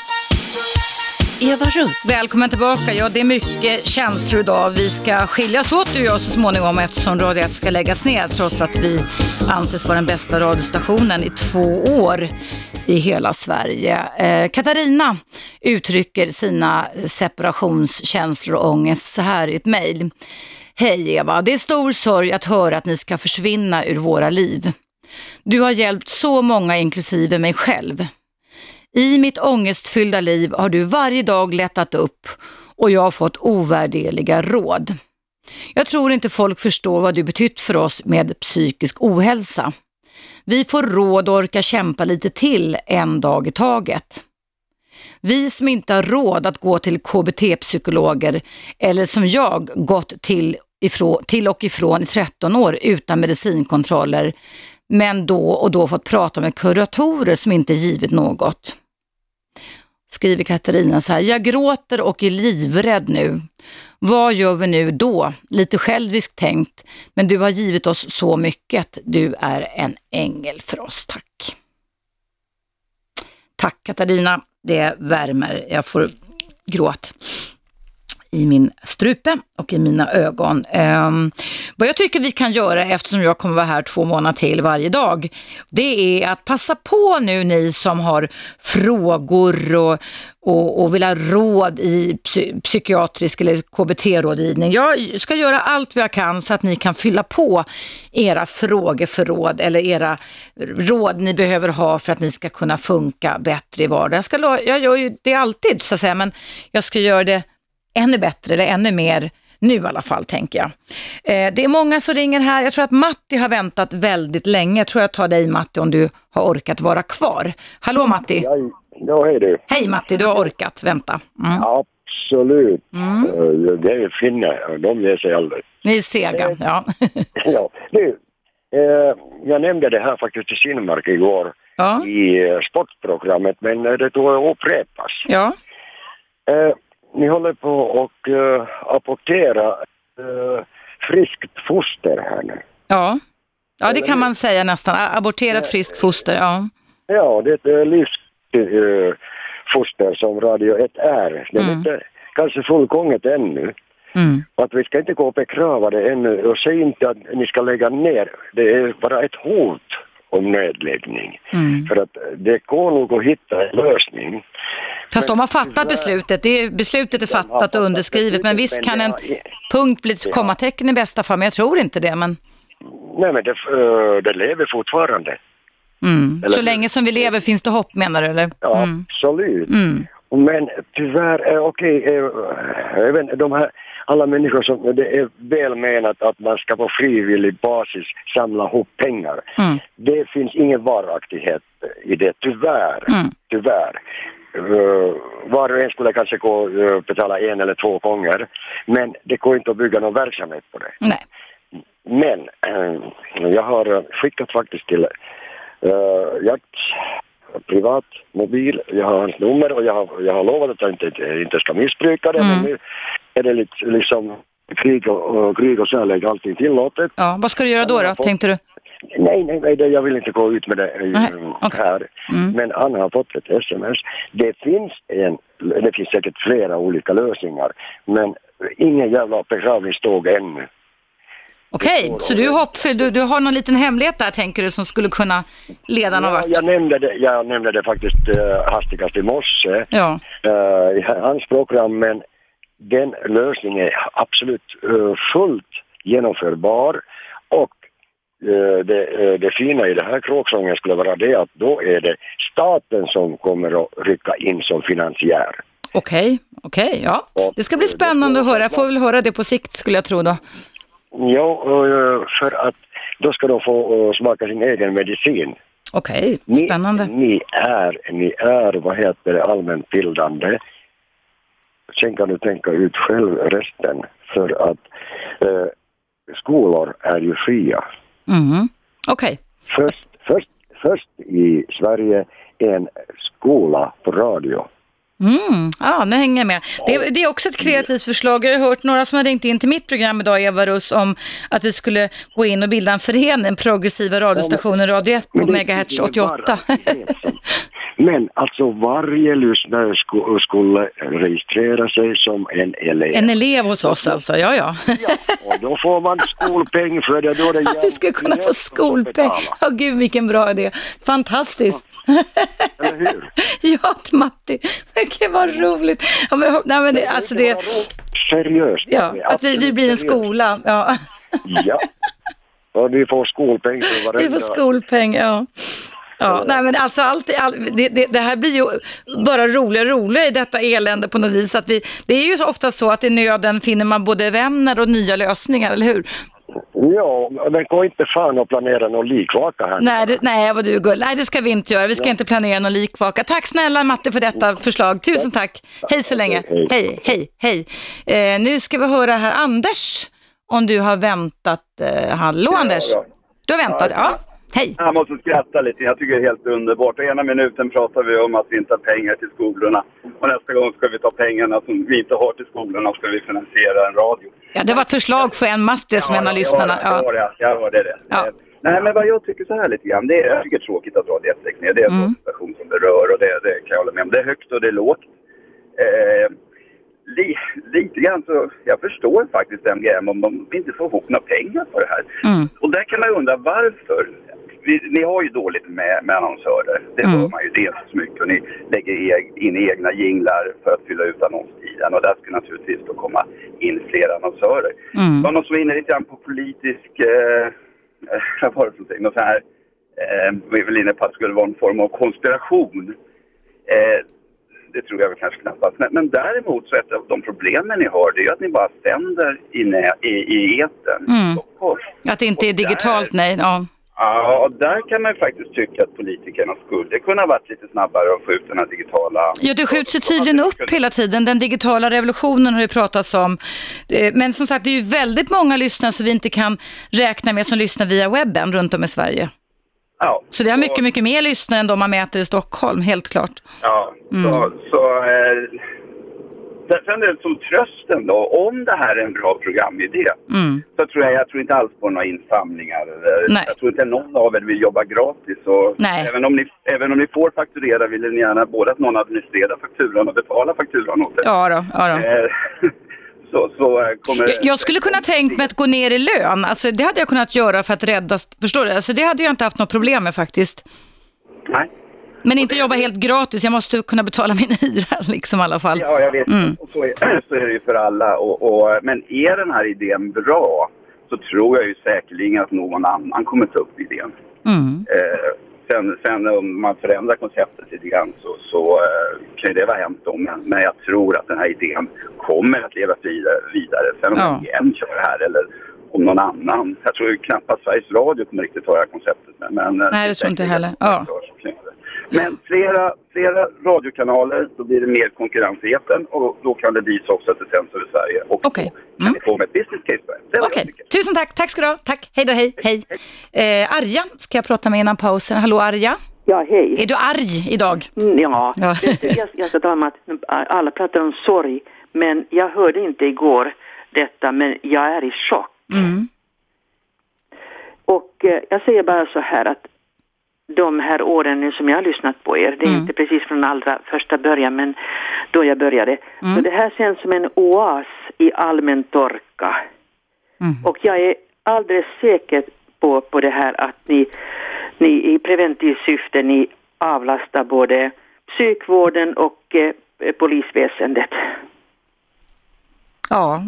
Eva Russ. Välkommen tillbaka. Ja, det är mycket känslor idag. Vi ska skiljas åt du och jag så småningom eftersom Radio 1 ska läggas ner trots att vi anses vara den bästa radiostationen i två år i hela Sverige. Eh, Katarina uttrycker sina separationskänslor och ångest så här i ett mejl. Hej Eva, det är stor sorg att höra att ni ska försvinna ur våra liv. Du har hjälpt så många inklusive mig själv. I mitt ångestfyllda liv har du varje dag lättat upp och jag har fått ovärderliga råd. Jag tror inte folk förstår vad du betytt för oss med psykisk ohälsa. Vi får råd och orka kämpa lite till en dag i taget. Vi som inte har råd att gå till KBT-psykologer eller som jag gått till, ifrån, till och ifrån i 13 år utan medicinkontroller men då och då fått prata med kuratorer som inte givit något skriver Katarina så här, jag gråter och är livrädd nu. Vad gör vi nu då? Lite själviskt tänkt, men du har givit oss så mycket. Du är en ängel för oss, tack. Tack Katarina, det värmer. Jag får gråt i min strupe och i mina ögon. Um, vad jag tycker vi kan göra, eftersom jag kommer vara här två månader till varje dag, det är att passa på nu ni som har frågor och, och, och vill ha råd i psy psykiatrisk eller KBT-rådgivning. Jag ska göra allt vad jag kan så att ni kan fylla på era frågeförråd eller era råd ni behöver ha för att ni ska kunna funka bättre i vardagen. Jag, ska, jag gör ju det alltid så att säga, men jag ska göra det ännu bättre eller ännu mer nu i alla fall tänker jag. Eh, det är många som ringer här. Jag tror att Matti har väntat väldigt länge. Jag tror jag tar dig Matti om du har orkat vara kvar. Hallå Matti! Ja, ja hej du. Hej Matti, du har orkat vänta. Mm. Absolut. Mm. Eh, Det är finnar, de ger sig aldrig. Ni är sega, ja. Ja, du, eh, jag nämnde det här faktiskt i Kinmark igår Ja. i eh, sportprogrammet, men eh, det tog att upprepas. ja. Eh, ni håller på och uh, apportera eh, friskt foster här nu. Ja. ja, det kan man säga nästan. Aborterat friskt foster, ja. Ja, det är ett uh, livsfoster som Radio 1 är. Det är Mm. inte kanske fullgånget ännu. Mm. Att vi ska inte gå och begrava det ännu och säg inte att ni ska lägga ner. Det är bara ett hot om nedläggning. Mm. För att det går nog att hitta en lösning. Fast de har fattat beslutet. Det är, beslutet är fattat och underskrivet. Men visst kan en punkt bli ett kommatecken i bästa fall. Men jag tror inte det. Men, Nej men det, eh, det lever fortfarande. mm. Eller Så länge som vi lever finns det hopp menar du eller? Ja, Mm. absolut. Mm. Men tyvärr, eh, okej, eh, jag vet inte, de här alla människor som, det är väl menat att man ska på frivillig basis samla ihop pengar. Mm. Det finns ingen varaktighet i det, tyvärr. Mm. Tyvärr. Uh, var och en skulle kanske gå och betala en eller två gånger, men det går inte att bygga någon verksamhet på det. Nej. Men eh, jag har eh, skickat faktiskt till uh, Gerts privat mobil. Jag har hans nummer och jag har, jag har lovat att jag inte, inte ska missbruka det. Men nu är det lite, liksom krig och, och, krig och kärlek allting tillåtet. Ja, vad ska du göra då, då tänkte du? Nej, nej, nej, det- jag vill inte gå ut med det eh, här. Mm. Men han har fått ett sms. Det finns en, det finns säkert flera olika lösningar. Men ingen jävla begravningståg ännu. Okej, så du hoppfull. Du, du har någon liten hemlighet där tänker du som skulle kunna leda någon Ja, vart? jag, nämnde det, jag nämnde det faktiskt uh, hastigast i morse Ja. eh, i hans program, men den lösningen är absolut eh, fullt genomförbar och eh, det, eh, det fina i den här kråksången skulle vara det att då är det staten som kommer att rycka in som finansiär. Okej, okej, ja. Det ska bli spännande att höra. Jag får väl höra det på sikt skulle jag tro då. Ja, för att då ska de få smaka sin egen medicin. Okej, Ni, spännande. ni är, ni är, vad heter det, allmänbildande. Sen kan du tänka ut själv resten för att eh, skolor är ju fria. Mhm. Okej. Först, först, först i Sverige en skola på radio. Mm, ja, nu hänger jag med. Det, det är också ett kreativt förslag. Jag har hört några som har ringt in till mitt program idag, Eva Russ, om att vi skulle gå in och bilda en förening, progressiva radiostationen Radio 1 på megahertz 88. Men alltså varje lyssnare sku, skulle registrera sig som en elev. En elev hos oss alltså, ja ja. Och då får man skolpeng för det. Då är det Vi ska kunna få skolpeng. Ja, gud vilken bra idé. Fantastiskt. Eller hur? Ja, Matti. Vilket vad roligt. Ja, men, nej, men det, alltså det, Seriöst. ja, att vi, vi blir en skola. Ja. Ja. Och vi får skolpeng för varenda... Vi får skolpeng, ja. Ja, nej men alltså allt, all, det, det, det här blir ju bara roligare och roligare i detta elände på något vis. Att vi, det är ju ofta så att i nöden finner man både vänner och nya lösningar, eller hur? Ja, men gå inte fan och planera någon likvaka här. Nej, det, nej vad du är gull. Nej, det ska vi inte göra. Vi ska inte planera någon likvaka. Tack snälla Matte för detta förslag. Tusen tack. Hej så länge. Hej, hej, hej. Eh, nu ska vi höra här Anders, om du har väntat. Eh, hallå Anders? Du har väntat, ja. Hej. Jag måste skratta lite. Jag tycker det är helt underbart. Ena minuten pratar vi om att vi inte har pengar till skolorna. Och nästa gång ska vi ta pengarna som vi inte har till skolorna och ska vi finansiera en radio. Ja, det var ett förslag för en Matte som en av lyssnarna. Ja, jag hörde, jag hörde det. Ja. Nej, men vad jag tycker så här lite grann. Det är, jag tycker det är tråkigt att Radio 1 läggs ner. Det är en Mm. station som berör och det, det kan jag hålla med om. Det är högt och det är lågt. Eh, li, lite grann så, jag förstår faktiskt MGM om de inte får ihop några pengar på det här. Mm. Och där kan man ju undra varför. Vi, ni har ju dåligt med, med annonsörer. Det Mm. hör man ju. Det är inte så mycket. Och ni lägger e- in egna jinglar för att fylla ut annonstiden. Och där ska naturligtvis då komma in fler annonsörer. Mm. Det var någon som var inne lite grann på politisk... Eh, vad var det för någonting? Något så här... Eh, vi är väl inne på att det skulle vara en form av konspiration. Eh, det tror jag väl kanske knappast. Men, men däremot så ett av de problemen ni har det är ju att ni bara sänder i, nä- i, i etern. Mm. Att det inte är digitalt, nej. Ja. Ja, där kan man ju faktiskt tycka att politikerna skulle kunna varit lite snabbare och få ut den här digitala... Ja, det skjuts ju tydligen upp hela tiden. Den digitala revolutionen har det pratats om. Eh, Men som sagt, det är ju väldigt många lyssnare som vi inte kan räkna med som lyssnar via webben runt om i Sverige. Ja. Så vi har mycket, mycket mer lyssnare än de man mäter i Stockholm, helt klart. Ja, Mm. så... så eh, sen är det som trösten då, om det här är en bra programidé Mm. så tror jag, jag tror inte alls på några insamlingar. Eller. Jag tror inte någon av er vill jobba gratis. Och Nej. Även, om ni, även om ni får fakturera vill ni gärna både att någon administrerar fakturan och betalar fakturan åt er. Ja då, ja då. Eh, så, så eh, kommer... Jag, jag skulle kunna tänkt mig att gå ner i lön. Alltså, det hade jag kunnat göra för att rädda, förstår du? Alltså, det hade jag inte haft något problem med faktiskt. Nej. Men inte jobba helt gratis, jag måste kunna betala min hyra liksom i alla fall. Ja, jag vet. Mm. Och så, är, så är det ju för alla. Och, och, men är den här idén bra så tror jag ju säkerligen att någon annan kommer ta upp idén. Mm. Eh, sen, sen om man förändrar konceptet lite grann så, så eh, kan ju det vara hänt då. Men, men jag tror att den här idén kommer att leva vidare. vidare. Sen om Ja. Kör det här eller om någon annan. Jag tror ju knappast Sveriges Radio kommer riktigt det här konceptet. Men, men, eh, Nej, det tror inte heller. Ja. Men flera, flera radiokanaler, då blir det mer konkurrens i etern och då kan det bli så också att det sänds över Sverige. Och Okej. kan vi få med ett business case Okej, tusen tack. Tack ska du ha. Tack. Hej då, hej. hej. Eh, Arja ska jag prata med innan pausen. Hallå Arja. Ja, hej. Är du arg idag? Mm, Ja, Ja. jag, jag ska tala om att alla pratar om sorg, men jag hörde inte igår detta, men jag är i chock. Mm. Och eh, jag säger bara så här att de här åren nu som jag har lyssnat på er, det är Mm. inte precis från allra första början, men då jag började. Så det här känns som en oas i allmän torka. Mm. Och jag är alldeles säker på, på det här att ni, ni i preventivt syfte ni avlastar både psykvården och eh, polisväsendet. Ja,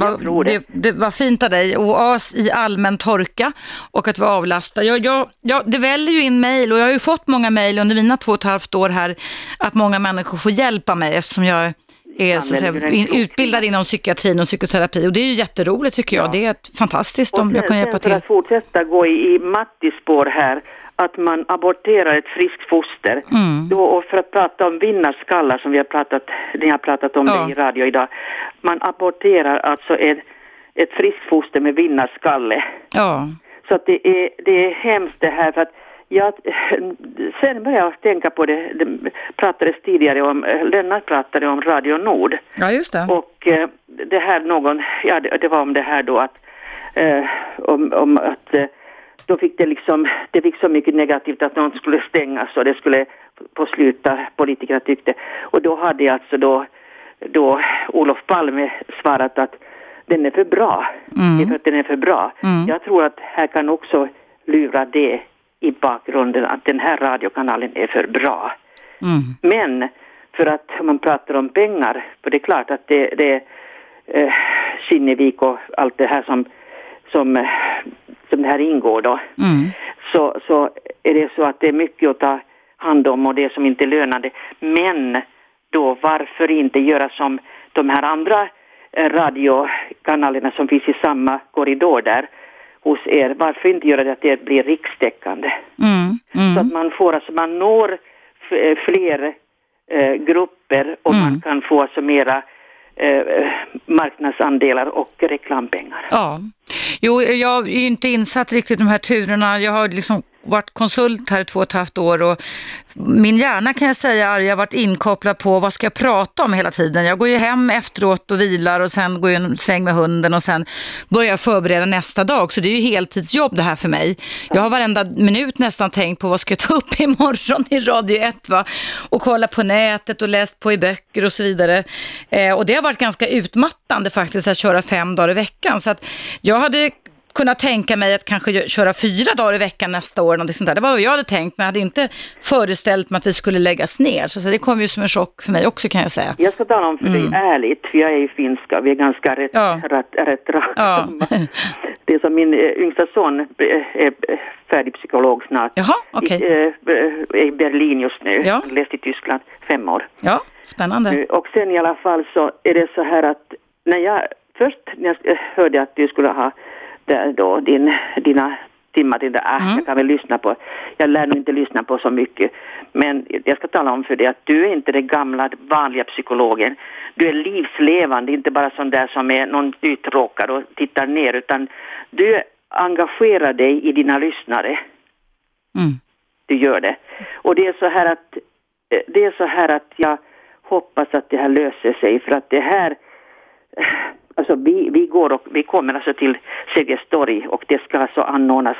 vad, det. Det, var fint av dig. Oas i allmän torka och att vi avlastar. Jag, jag, jag, det väller ju in mejl och jag har ju fått många mejl under mina två och ett halvt år här att många människor får hjälp av mig eftersom jag är så säga, utbildad inom psykiatrin och psykoterapi och det är ju jätteroligt tycker jag. Ja. Det är fantastiskt om jag kan hjälpa till. För att fortsätta gå i, i Mattis spår här att man aborterar ett friskt foster. Mm. Då, och för att prata om vinnarskallar som vi har pratat, ni har pratat om ja. det i radio idag. Man aborterar alltså ett, ett friskt foster med vinnarskalle. Ja. Så att det är, det är hemskt det här för att jag, sen började jag tänka på det, det pratades tidigare om, Lennart pratade om Radio Nord. Ja, just det. Och eh, det här någon, ja det, det var om det här då att, eh, om, om att eh, då fick det liksom, det fick så mycket negativt att någon skulle stängas och det skulle få sluta, politikerna tyckte. Och då hade alltså då, då Olof Palme svarat att den är för bra. Mm. Det är för att den är för bra. Mm. Jag tror att här kan också lura det i bakgrunden att den här radiokanalen är för bra. Mm. Men för att man pratar om pengar, för det är klart att det, det är eh, Kinnevik och allt det här som, som eh, som det här ingår då, mm. så, så är det så att det är mycket att ta hand om och det som inte är lönande. Men då varför inte göra som de här andra eh, radiokanalerna som finns i samma korridor där hos er. Varför inte göra det att det blir rikstäckande? Mm. Mm. Så att man får, alltså man når eh, fler eh, grupper och man mm. kan få alltså mera eh, marknadsandelar och reklampengar. Ja, jo, jag är inte insatt riktigt i de här turerna. Jag har liksom varit konsult här i två och ett halvt år och min hjärna kan jag säga har varit inkopplad på vad ska jag prata om hela tiden. Jag går ju hem efteråt och vilar och sen går jag en sväng med hunden och sen börjar jag förbereda nästa dag. Så det är ju heltidsjobb det här för mig. Jag har varenda minut nästan tänkt på vad ska jag ta upp imorgon i Radio 1 va? Och kolla på nätet och läst på i böcker och så vidare. Eh, och det har varit ganska utmattande faktiskt att köra fem dagar i veckan. Så att jag hade kunna tänka mig att kanske köra fyra dagar i veckan nästa år. Sånt där. Det var vad jag hade tänkt, men jag hade inte föreställt mig att vi skulle läggas ner. Så det kom ju som en chock för mig också kan jag säga. Jag ska tala om för mm. dig ärligt, för jag är ju finska, vi är ganska rätt, ja. rätt, rätt ja. Det är som min äh, yngsta son är färdig psykolog snart. Jaha, okay. I, i Berlin just nu, ja. han läst i Tyskland fem år. Ja, spännande. Och sen i alla fall så är det så här att när jag först när jag hörde att du skulle ha då din, dina timmar till det. Äh, mm. Jag kan väl lyssna på, jag lär nog inte lyssna på så mycket. Men jag ska tala om för dig att du är inte den gamla vanliga psykologen. Du är livslevande, inte bara sån där som är någon uttråkad och tittar ner utan du engagerar dig i dina lyssnare. Mm. Du gör det. Och det är så här att det är så här att jag hoppas att det här löser sig för att det här Alltså vi, vi går och vi kommer alltså till Sergels torg och det ska alltså anordnas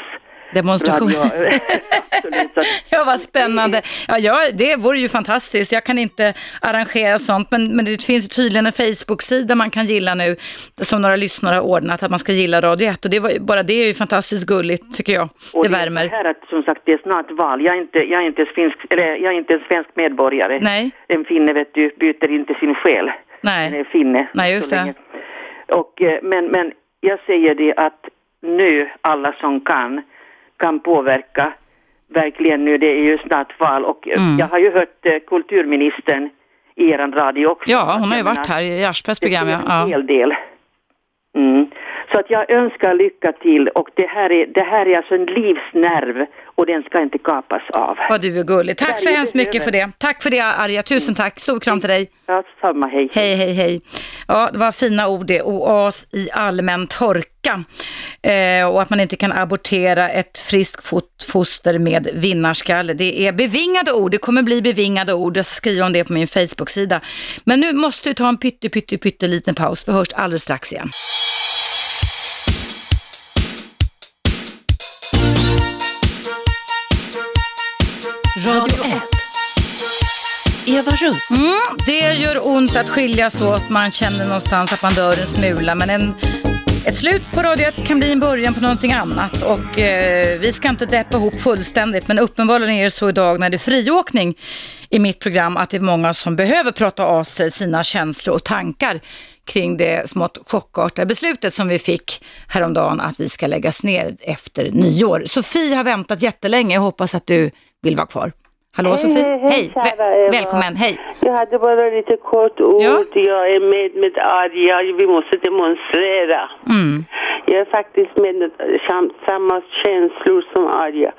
Demonstration. ja, vad spännande. Ja, ja, det vore ju fantastiskt. Jag kan inte arrangera sånt, men, men det finns tydligen en Facebook-sida man kan gilla nu, som några lyssnare har ordnat, att man ska gilla Radio 1. Och det var, bara det är ju fantastiskt gulligt, tycker jag. Och det, det värmer. Här att, som sagt, det är snart val. Jag är inte, jag är inte, finsk, eller, jag är inte en svensk medborgare. Nej. En finne, vet du, byter inte sin själ. Nej. En finne. Nej, just det. Länge. Och, eh, men, men jag säger det att nu alla som kan, kan påverka verkligen nu. Det är ju snart val och mm. jag har ju hört eh, kulturministern i er radio också. Ja, hon har ju varit här i Aschbergs program. Det är en hel del. Mm. Så att jag önskar lycka till och det här är, det här är alltså en livsnerv och den ska inte kapas av. Vad du är gullig. Tack så hemskt mycket för det. Tack för det Arja, tusen tack. Stor kram till dig. Ja, samma. Hej. Hej, hej, hej. Ja, det var fina ord det. Oas i allmän torka. Eh, och att man inte kan abortera ett friskt foster med vinnarskalle. Det är bevingade ord. Det kommer bli bevingade ord. Jag skriver om det på min Facebook-sida. Men nu måste vi ta en pytte, pytte, pytte liten paus. Vi hörs alldeles strax igen. Radio 1. Eva Russ. Mm, det gör ont att skiljas åt. Man känner någonstans att man dör en smula. Men en Ett slut på Radio 1 kan bli en början på någonting annat och eh, vi ska inte deppa ihop fullständigt men uppenbarligen är det så idag när det är friåkning i mitt program att det är många som behöver prata av sig sina känslor och tankar kring det smått chockartade beslutet som vi fick häromdagen att vi ska läggas ner efter nyår. Sofie har väntat jättelänge, jag hoppas att du vill vara kvar. Hallå Hej, Sofie, hej, hej, Vä- kära Eva. välkommen, hej. Jag hade bara lite kort ord. Jag är med med Arja. Vi måste demonstrera. Mm. Jag är faktiskt med sam- samma känslor som Arja.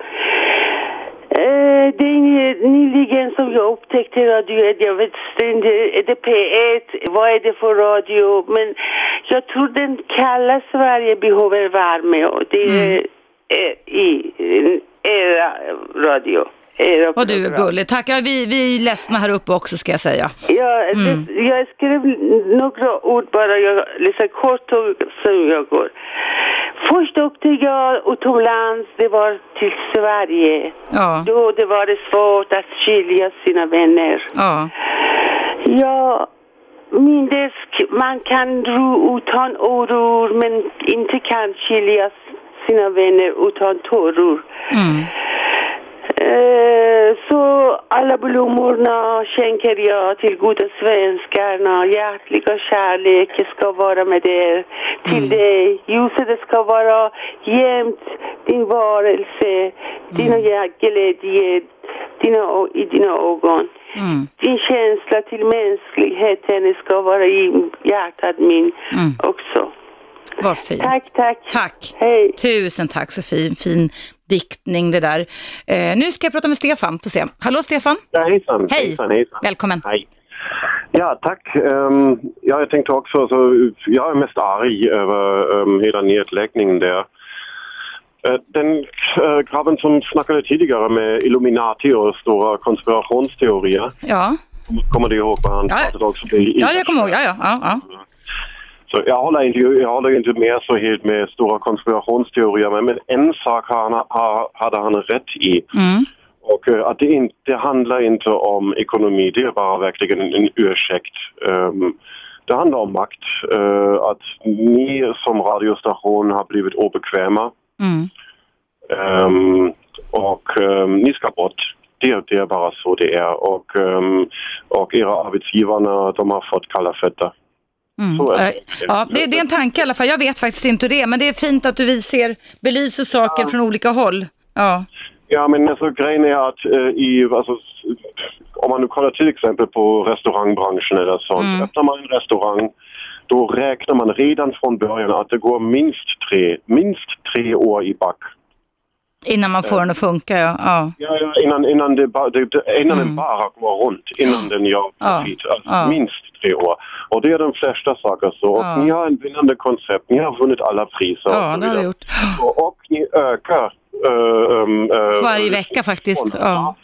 Eh, det är ny- nyligen som jag upptäckte Radio 1. Jag vet inte, är det P1? Vad är det för radio? Men jag tror den kalla Sverige behöver värme och det är eh, i eh, era radio. Era Vad du är gullig. Tack, ja, vi, vi är ledsna här uppe också ska jag säga. Ja, Mm. det, jag skrev några ord bara, jag läser kort som jag går. Först åkte jag utomlands, det var till Sverige. Ja. Då det var det svårt att skilja sina vänner. Ja. Ja, mindes, man kan ro utan oro men inte kan skilja sina vänner utan tårar. Mm. Eh, Så alla blommorna skänker jag till goda svenskarna. Hjärtliga kärlek ska vara med er. Till dig. Ljuset ska vara jämt din varelse, dina hjär- glädje dina, i dina ögon. Mm. Din känsla till mänskligheten ska vara i hjärtat min Mm. också. Vad fint. Tack, tack. Tack. Hej. Tusen tack Sofie, fin diktning det där. Eh, nu ska jag prata med Stefan på scen. Hallå Stefan. Ja, hejsan. Hej. Hejsan, hejsan. Välkommen. Hej. Ja, tack. Ehm, ja, jag tänkte också, så, jag är mest arg över um, hela nedläggningen där. Eh, den uh, grabben som snackade tidigare med Illuminati och stora konspirationsteorier, Ja, kommer du ihåg vad han Ja. pratade också i- ja det kommer jag ihåg. Ja, ja, ja, ja. Så jag håller inte, jag håller inte med så helt med stora konspirationsteorier, men, en sak har han, har, hade han rätt i. Mm. Och eh, att det inte handlar inte om ekonomi, det är bara verkligen en, en ursäkt. Ehm, det handlar om makt. Eh, att ni som radiostation har blivit obekväma Mm. Ehm, och ehm, ni ska bort. Det, det är bara så det är. Och, och era arbetsgivarna, de har fått kalla fötter. Mm. Det. Ja, det, det är en tanke i alla fall. Jag vet faktiskt inte hur det är, men det är fint att du vi ser, belyser saker från olika håll. Ja. Ja, men alltså, grejen är att eh, i, alltså, om man nu kollar till exempel på restaurangbranschen eller sånt. Mm. Öppnar man en restaurang, då räknar man redan från början att det går minst tre, minst tre år i back. Innan man får den att funka, ja. ja. Ja, innan, innan, det, ba- det, innan den bara går runt, innan den gör Mm. Ja. profit. Alltså. Minst tre år. Och det är de flesta saker så. Och ni har en vinnande koncept, ni har vunnit alla priser. Ja, och det har vi gjort. Och, och ni ökar... eh, um, eh, Varje vecka faktiskt. Ja.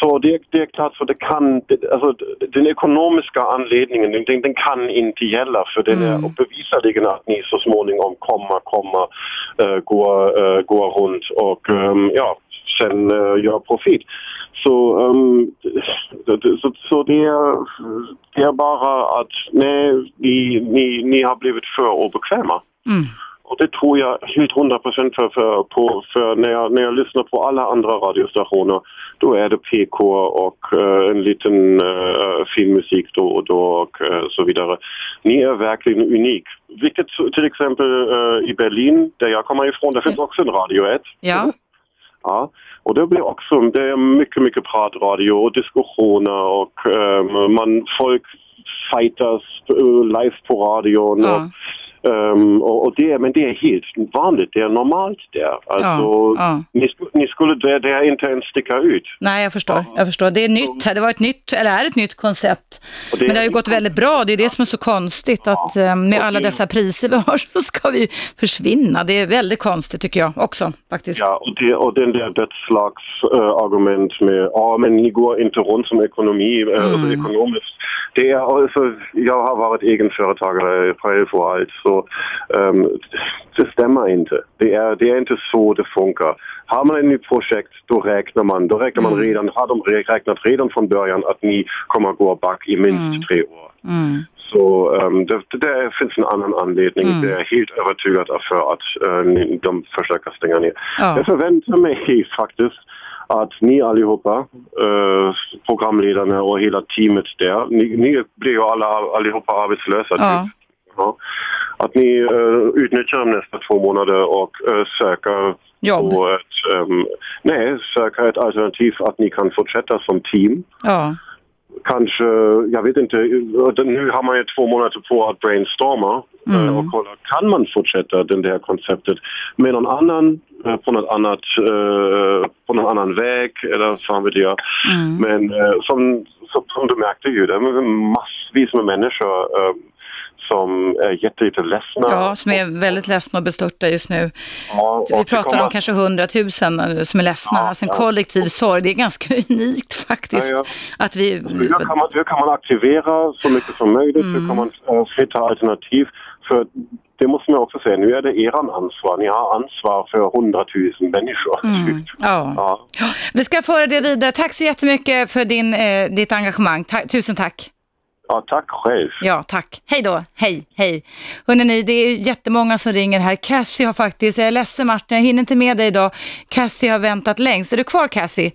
Så det, det är klart, så det kan, det, alltså, den ekonomiska anledningen den, den kan inte gälla för den är bevisligen att ni så småningom kommer, kommer uh, gå, uh, gå runt och um, ja, sen uh, göra profit. Så, um, det- det- så, så det, är, det är bara att nej, ni, ni, ni har blivit för obekväma. Mm. Och det tror jag helt hundra procent för, för, på, för när, jag, när jag lyssnar på alla andra radiostationer då är det PK och eh, en liten uh, fin musik då och då och eh, så vidare. Ni är verkligen unik. Vilket till exempel eh, i Berlin, där jag kommer ifrån, det finns också en Radio 1. Ja. Ja, och det blir också det är mycket, mycket pratradio och diskussioner och man, folk fightas eh, live på radion. Ja. Och, ehm, och, och det, men det är helt vanligt, det är normalt där. Alltså, ja. Ni, sku- ni skulle där, där inte ens sticka ut. Nej, jag förstår. Jag förstår. Det är nytt här. Det var ett nytt, eller är ett nytt koncept. Och det- Men det har ju gått väldigt bra. Det är det som är så konstigt att eh, med alla dessa priser vi har så ska vi försvinna. Det är väldigt konstigt tycker jag också faktiskt. Ja, och, det, och den där dödslagsargument med ja men ni går inte runt som ekonomi, äh, alltså ekonomiskt. Det är alltså, jag har varit egenföretagare på 11 år alt, så ehm, det stämmer inte. Det är, det är inte så det funkar. Har man ett nytt projekt, då räknar man, då räknar man redan, har de räknat redan från början att ni kommer gå back i minst tre år. Mm. Så um, det, det finns en annan anledning. Mm. Det är helt övertygad för att uh, de försöker stänga ner. Ja. Jag förväntar mig faktiskt att ni allihopa, uh, programledarna och hela teamet där, ni, ni blir ju alla allihopa arbetslösa. Ja. Ja. Att ni uh, utnyttjar de nästa två månader och uh, söker Jobb. på ett, um, nej, söker ett alternativ att ni kan fortsätta som team Ja. kanske, jag vet inte, nu har man ju två månader på att brainstorma Mm. eh, och kolla, kan man fortsätta det här konceptet med någon annan, eh, på något annat, eh, på någon annan väg eller så vet jag. Mm. Men eh, som, som, som du märkte ju, det är massvis med människor eh, som är jätte, jätte ledsna. Ja, som är väldigt ledsna och bestörta just nu. Ja, Vi pratar kommer- om kanske hundratusen som är ledsna, alltså en kollektiv sorg. Det är ganska unikt faktiskt. Ja, Att vi... Hur kan, man, hur kan man aktivera så mycket som möjligt? Hur kan man äh, hitta alternativ? För det måste man också säga, nu är det eran ansvar. Ni har ansvar för hundratusen människor. Mm. Ja. Ja. Vi ska föra det vidare. Tack så jättemycket för din, eh, ditt engagemang. Ta- tusen tack. Ja, tack själv. Ja, tack. Hej då. Hej, hej. Hörrni, det är jättemånga som ringer här. Cassie har faktiskt, jag är ledsen Martin, jag hinner inte med dig idag. Cassie har väntat längst. Är du kvar Cassie?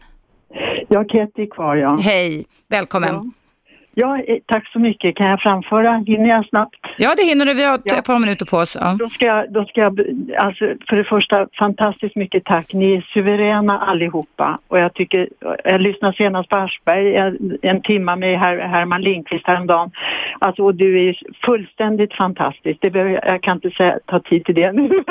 Ja, Ketty är kvar ja. Hej, välkommen. Ja. Ja, eh, tack så mycket. Kan jag framföra? Hinner jag snabbt? Ja, det hinner du. Vi har Ja. ett par minuter på oss. Ja. Då ska jag, då ska jag, alltså för det första, fantastiskt mycket tack. Ni är suveräna allihopa. Och jag tycker, jag lyssnade senast på Aschberg en, en timma med Her, Herman Lindqvist häromdagen. Alltså, och du är fullständigt fantastisk. Det behöver, jag- kan inte säga, ta tid till det nu.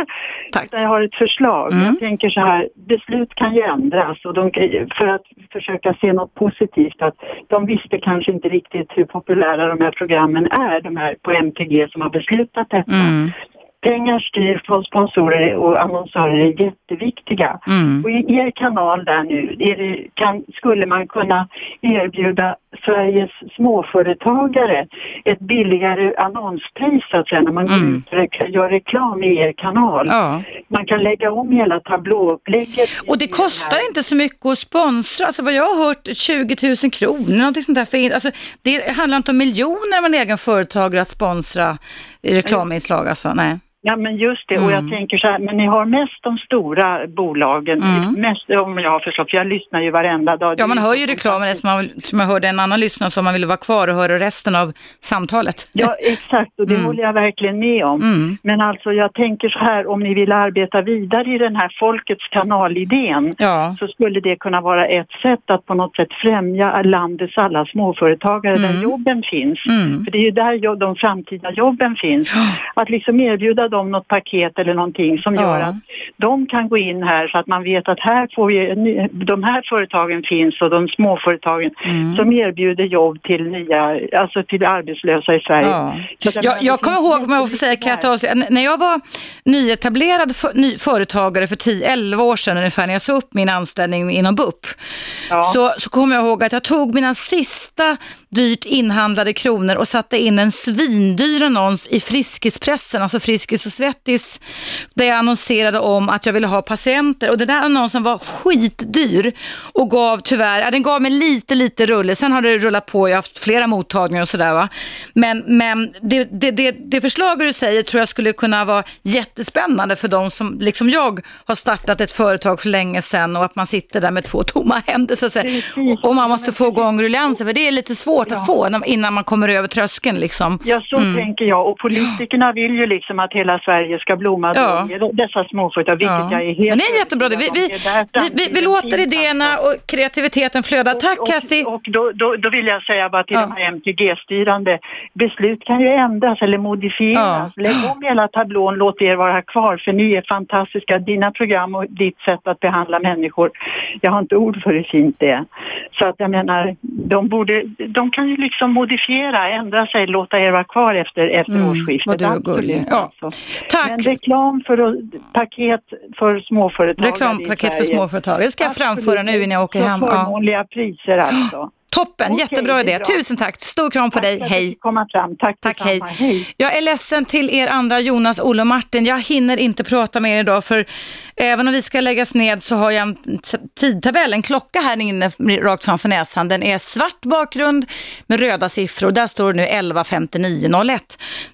Tack. Jag har ett förslag. Mm. Jag tänker så här, beslut kan ju ändras och de, för att försöka se något positivt. Att de visste kanske inte riktigt hur populära de här programmen är, de här på MTG som har beslutat detta. Mm. Pengar styr från sponsorer och annonsörer är jätteviktiga. Mm. Och i er kanal där nu är det, kan, skulle man kunna erbjuda Sveriges småföretagare ett billigare annonspris så att säga när man Mm. gör reklam i er kanal. Ja. Man kan lägga om hela tablåupplägget. Och det kostar inte så mycket att sponsra. Alltså vad jag har hört, 20 000 kronor, någonting sånt där. För, alltså, det handlar inte om miljoner om en egen företagare att sponsra reklaminslag. Alltså, nej. Ja men just det och jag Mm. tänker så här, men ni har mest de stora bolagen, Mm. mest om jag har förstått, för jag lyssnar ju varenda dag. Ja, man hör ju reklamen som, man, som jag hörde en annan lyssnare som man ville vara kvar och höra resten av samtalet. Ja, exakt och det Mm. håller jag verkligen med om. Mm. Men alltså jag tänker så här, om ni vill arbeta vidare i den här folkets kanalidén Ja. så skulle det kunna vara ett sätt att på något sätt främja landets alla småföretagare där Mm. jobben finns. Mm. För det är ju där de framtida jobben finns. Att liksom erbjuda dem något paket eller någonting som gör Ja. att de kan gå in här så att man vet att här får vi, de här företagen finns och de småföretagen Mm. som erbjuder jobb till nya, alltså till arbetslösa i Sverige. Ja. Jag Jag, kommer ihåg, om jag får säga, n- när jag var nyetablerad för, ny, företagare för 10-11 år sedan ungefär, när jag sa upp min anställning inom BUP, så, så kommer jag ihåg att jag tog mina sista dyrt inhandlade kronor och satte in en svindyr annons i Friskispressen, alltså Friskis Svettis, där jag annonserade om att jag ville ha patienter och den där annonsen var skitdyr och gav tyvärr, ja, den gav mig lite, lite rulle. Sen har det rullat på, jag har haft flera mottagningar och sådär va. Men, men det, det, det, det förslag du säger tror jag skulle kunna vara jättespännande för de som, liksom jag, har startat ett företag för länge sedan och att man sitter där med två tomma händer så att säga. Och man måste få igång rulliansen för det är lite svårt att få innan man kommer över tröskeln liksom. Ja, så Mm. tänker jag. Och politikerna vill ju liksom att hela Sverige ska blomma Ja. dessa småföretag, vilket Ja. jag är helt Men det är jättebra. Vi, vi, vi, vi, vi låter idéerna och kreativiteten flöda. Tack Kathy! Och då, då, då vill jag säga bara till de här MTG-styrande, beslut kan ju ändras eller modifieras. Ja. Lägg om hela tablån, låt er vara kvar för ni är fantastiska. Dina program och ditt sätt att behandla människor, jag har inte ord för hur fint det är. Så att jag menar, de, borde, de kan ju liksom modifiera, ändra sig, låta er vara kvar efter, efter Mm, årsskiftet. vad du är gullig. Ja. alltså. Tack. Men reklam för paket för småföretagare Reklampaket för småföretagare. Det ska jag Absolut. framföra nu innan jag åker Så hem. Ja. Förmånliga priser alltså. Toppen, Okej, jättebra idé. Tusen tack. Stor kram på dig. Hej. komma fram. Tack, Tack, hej. hej. Jag är ledsen till er andra, Jonas, Olle och Martin. Jag hinner inte prata med er idag för även om vi ska läggas ned så har jag en tidtabell, en klocka här inne rakt framför näsan. Den är svart bakgrund med röda siffror. Där står det nu 11.59.01.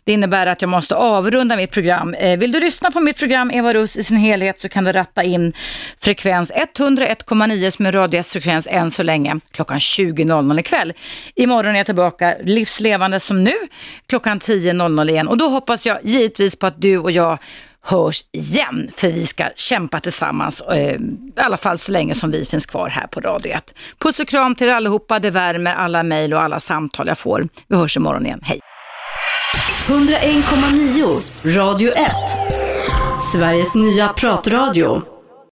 Det innebär att jag måste avrunda mitt program. Eh, Vill du lyssna på mitt program Eva Russ i sin helhet så kan du ratta in frekvens 101,9 som är Radio 1 frekvens än så länge klockan 20.00 ikväll. Imorgon är jag tillbaka livslevande som nu klockan 10.00 igen och då hoppas jag givetvis på att du och jag hörs igen för vi ska kämpa tillsammans eh, i alla fall så länge som vi finns kvar här på Radio 1. Puss och kram till er allihopa, det värmer alla mejl och alla samtal jag får. Vi hörs imorgon igen, hej! 101,9 Radio 1. Sveriges nya pratradio.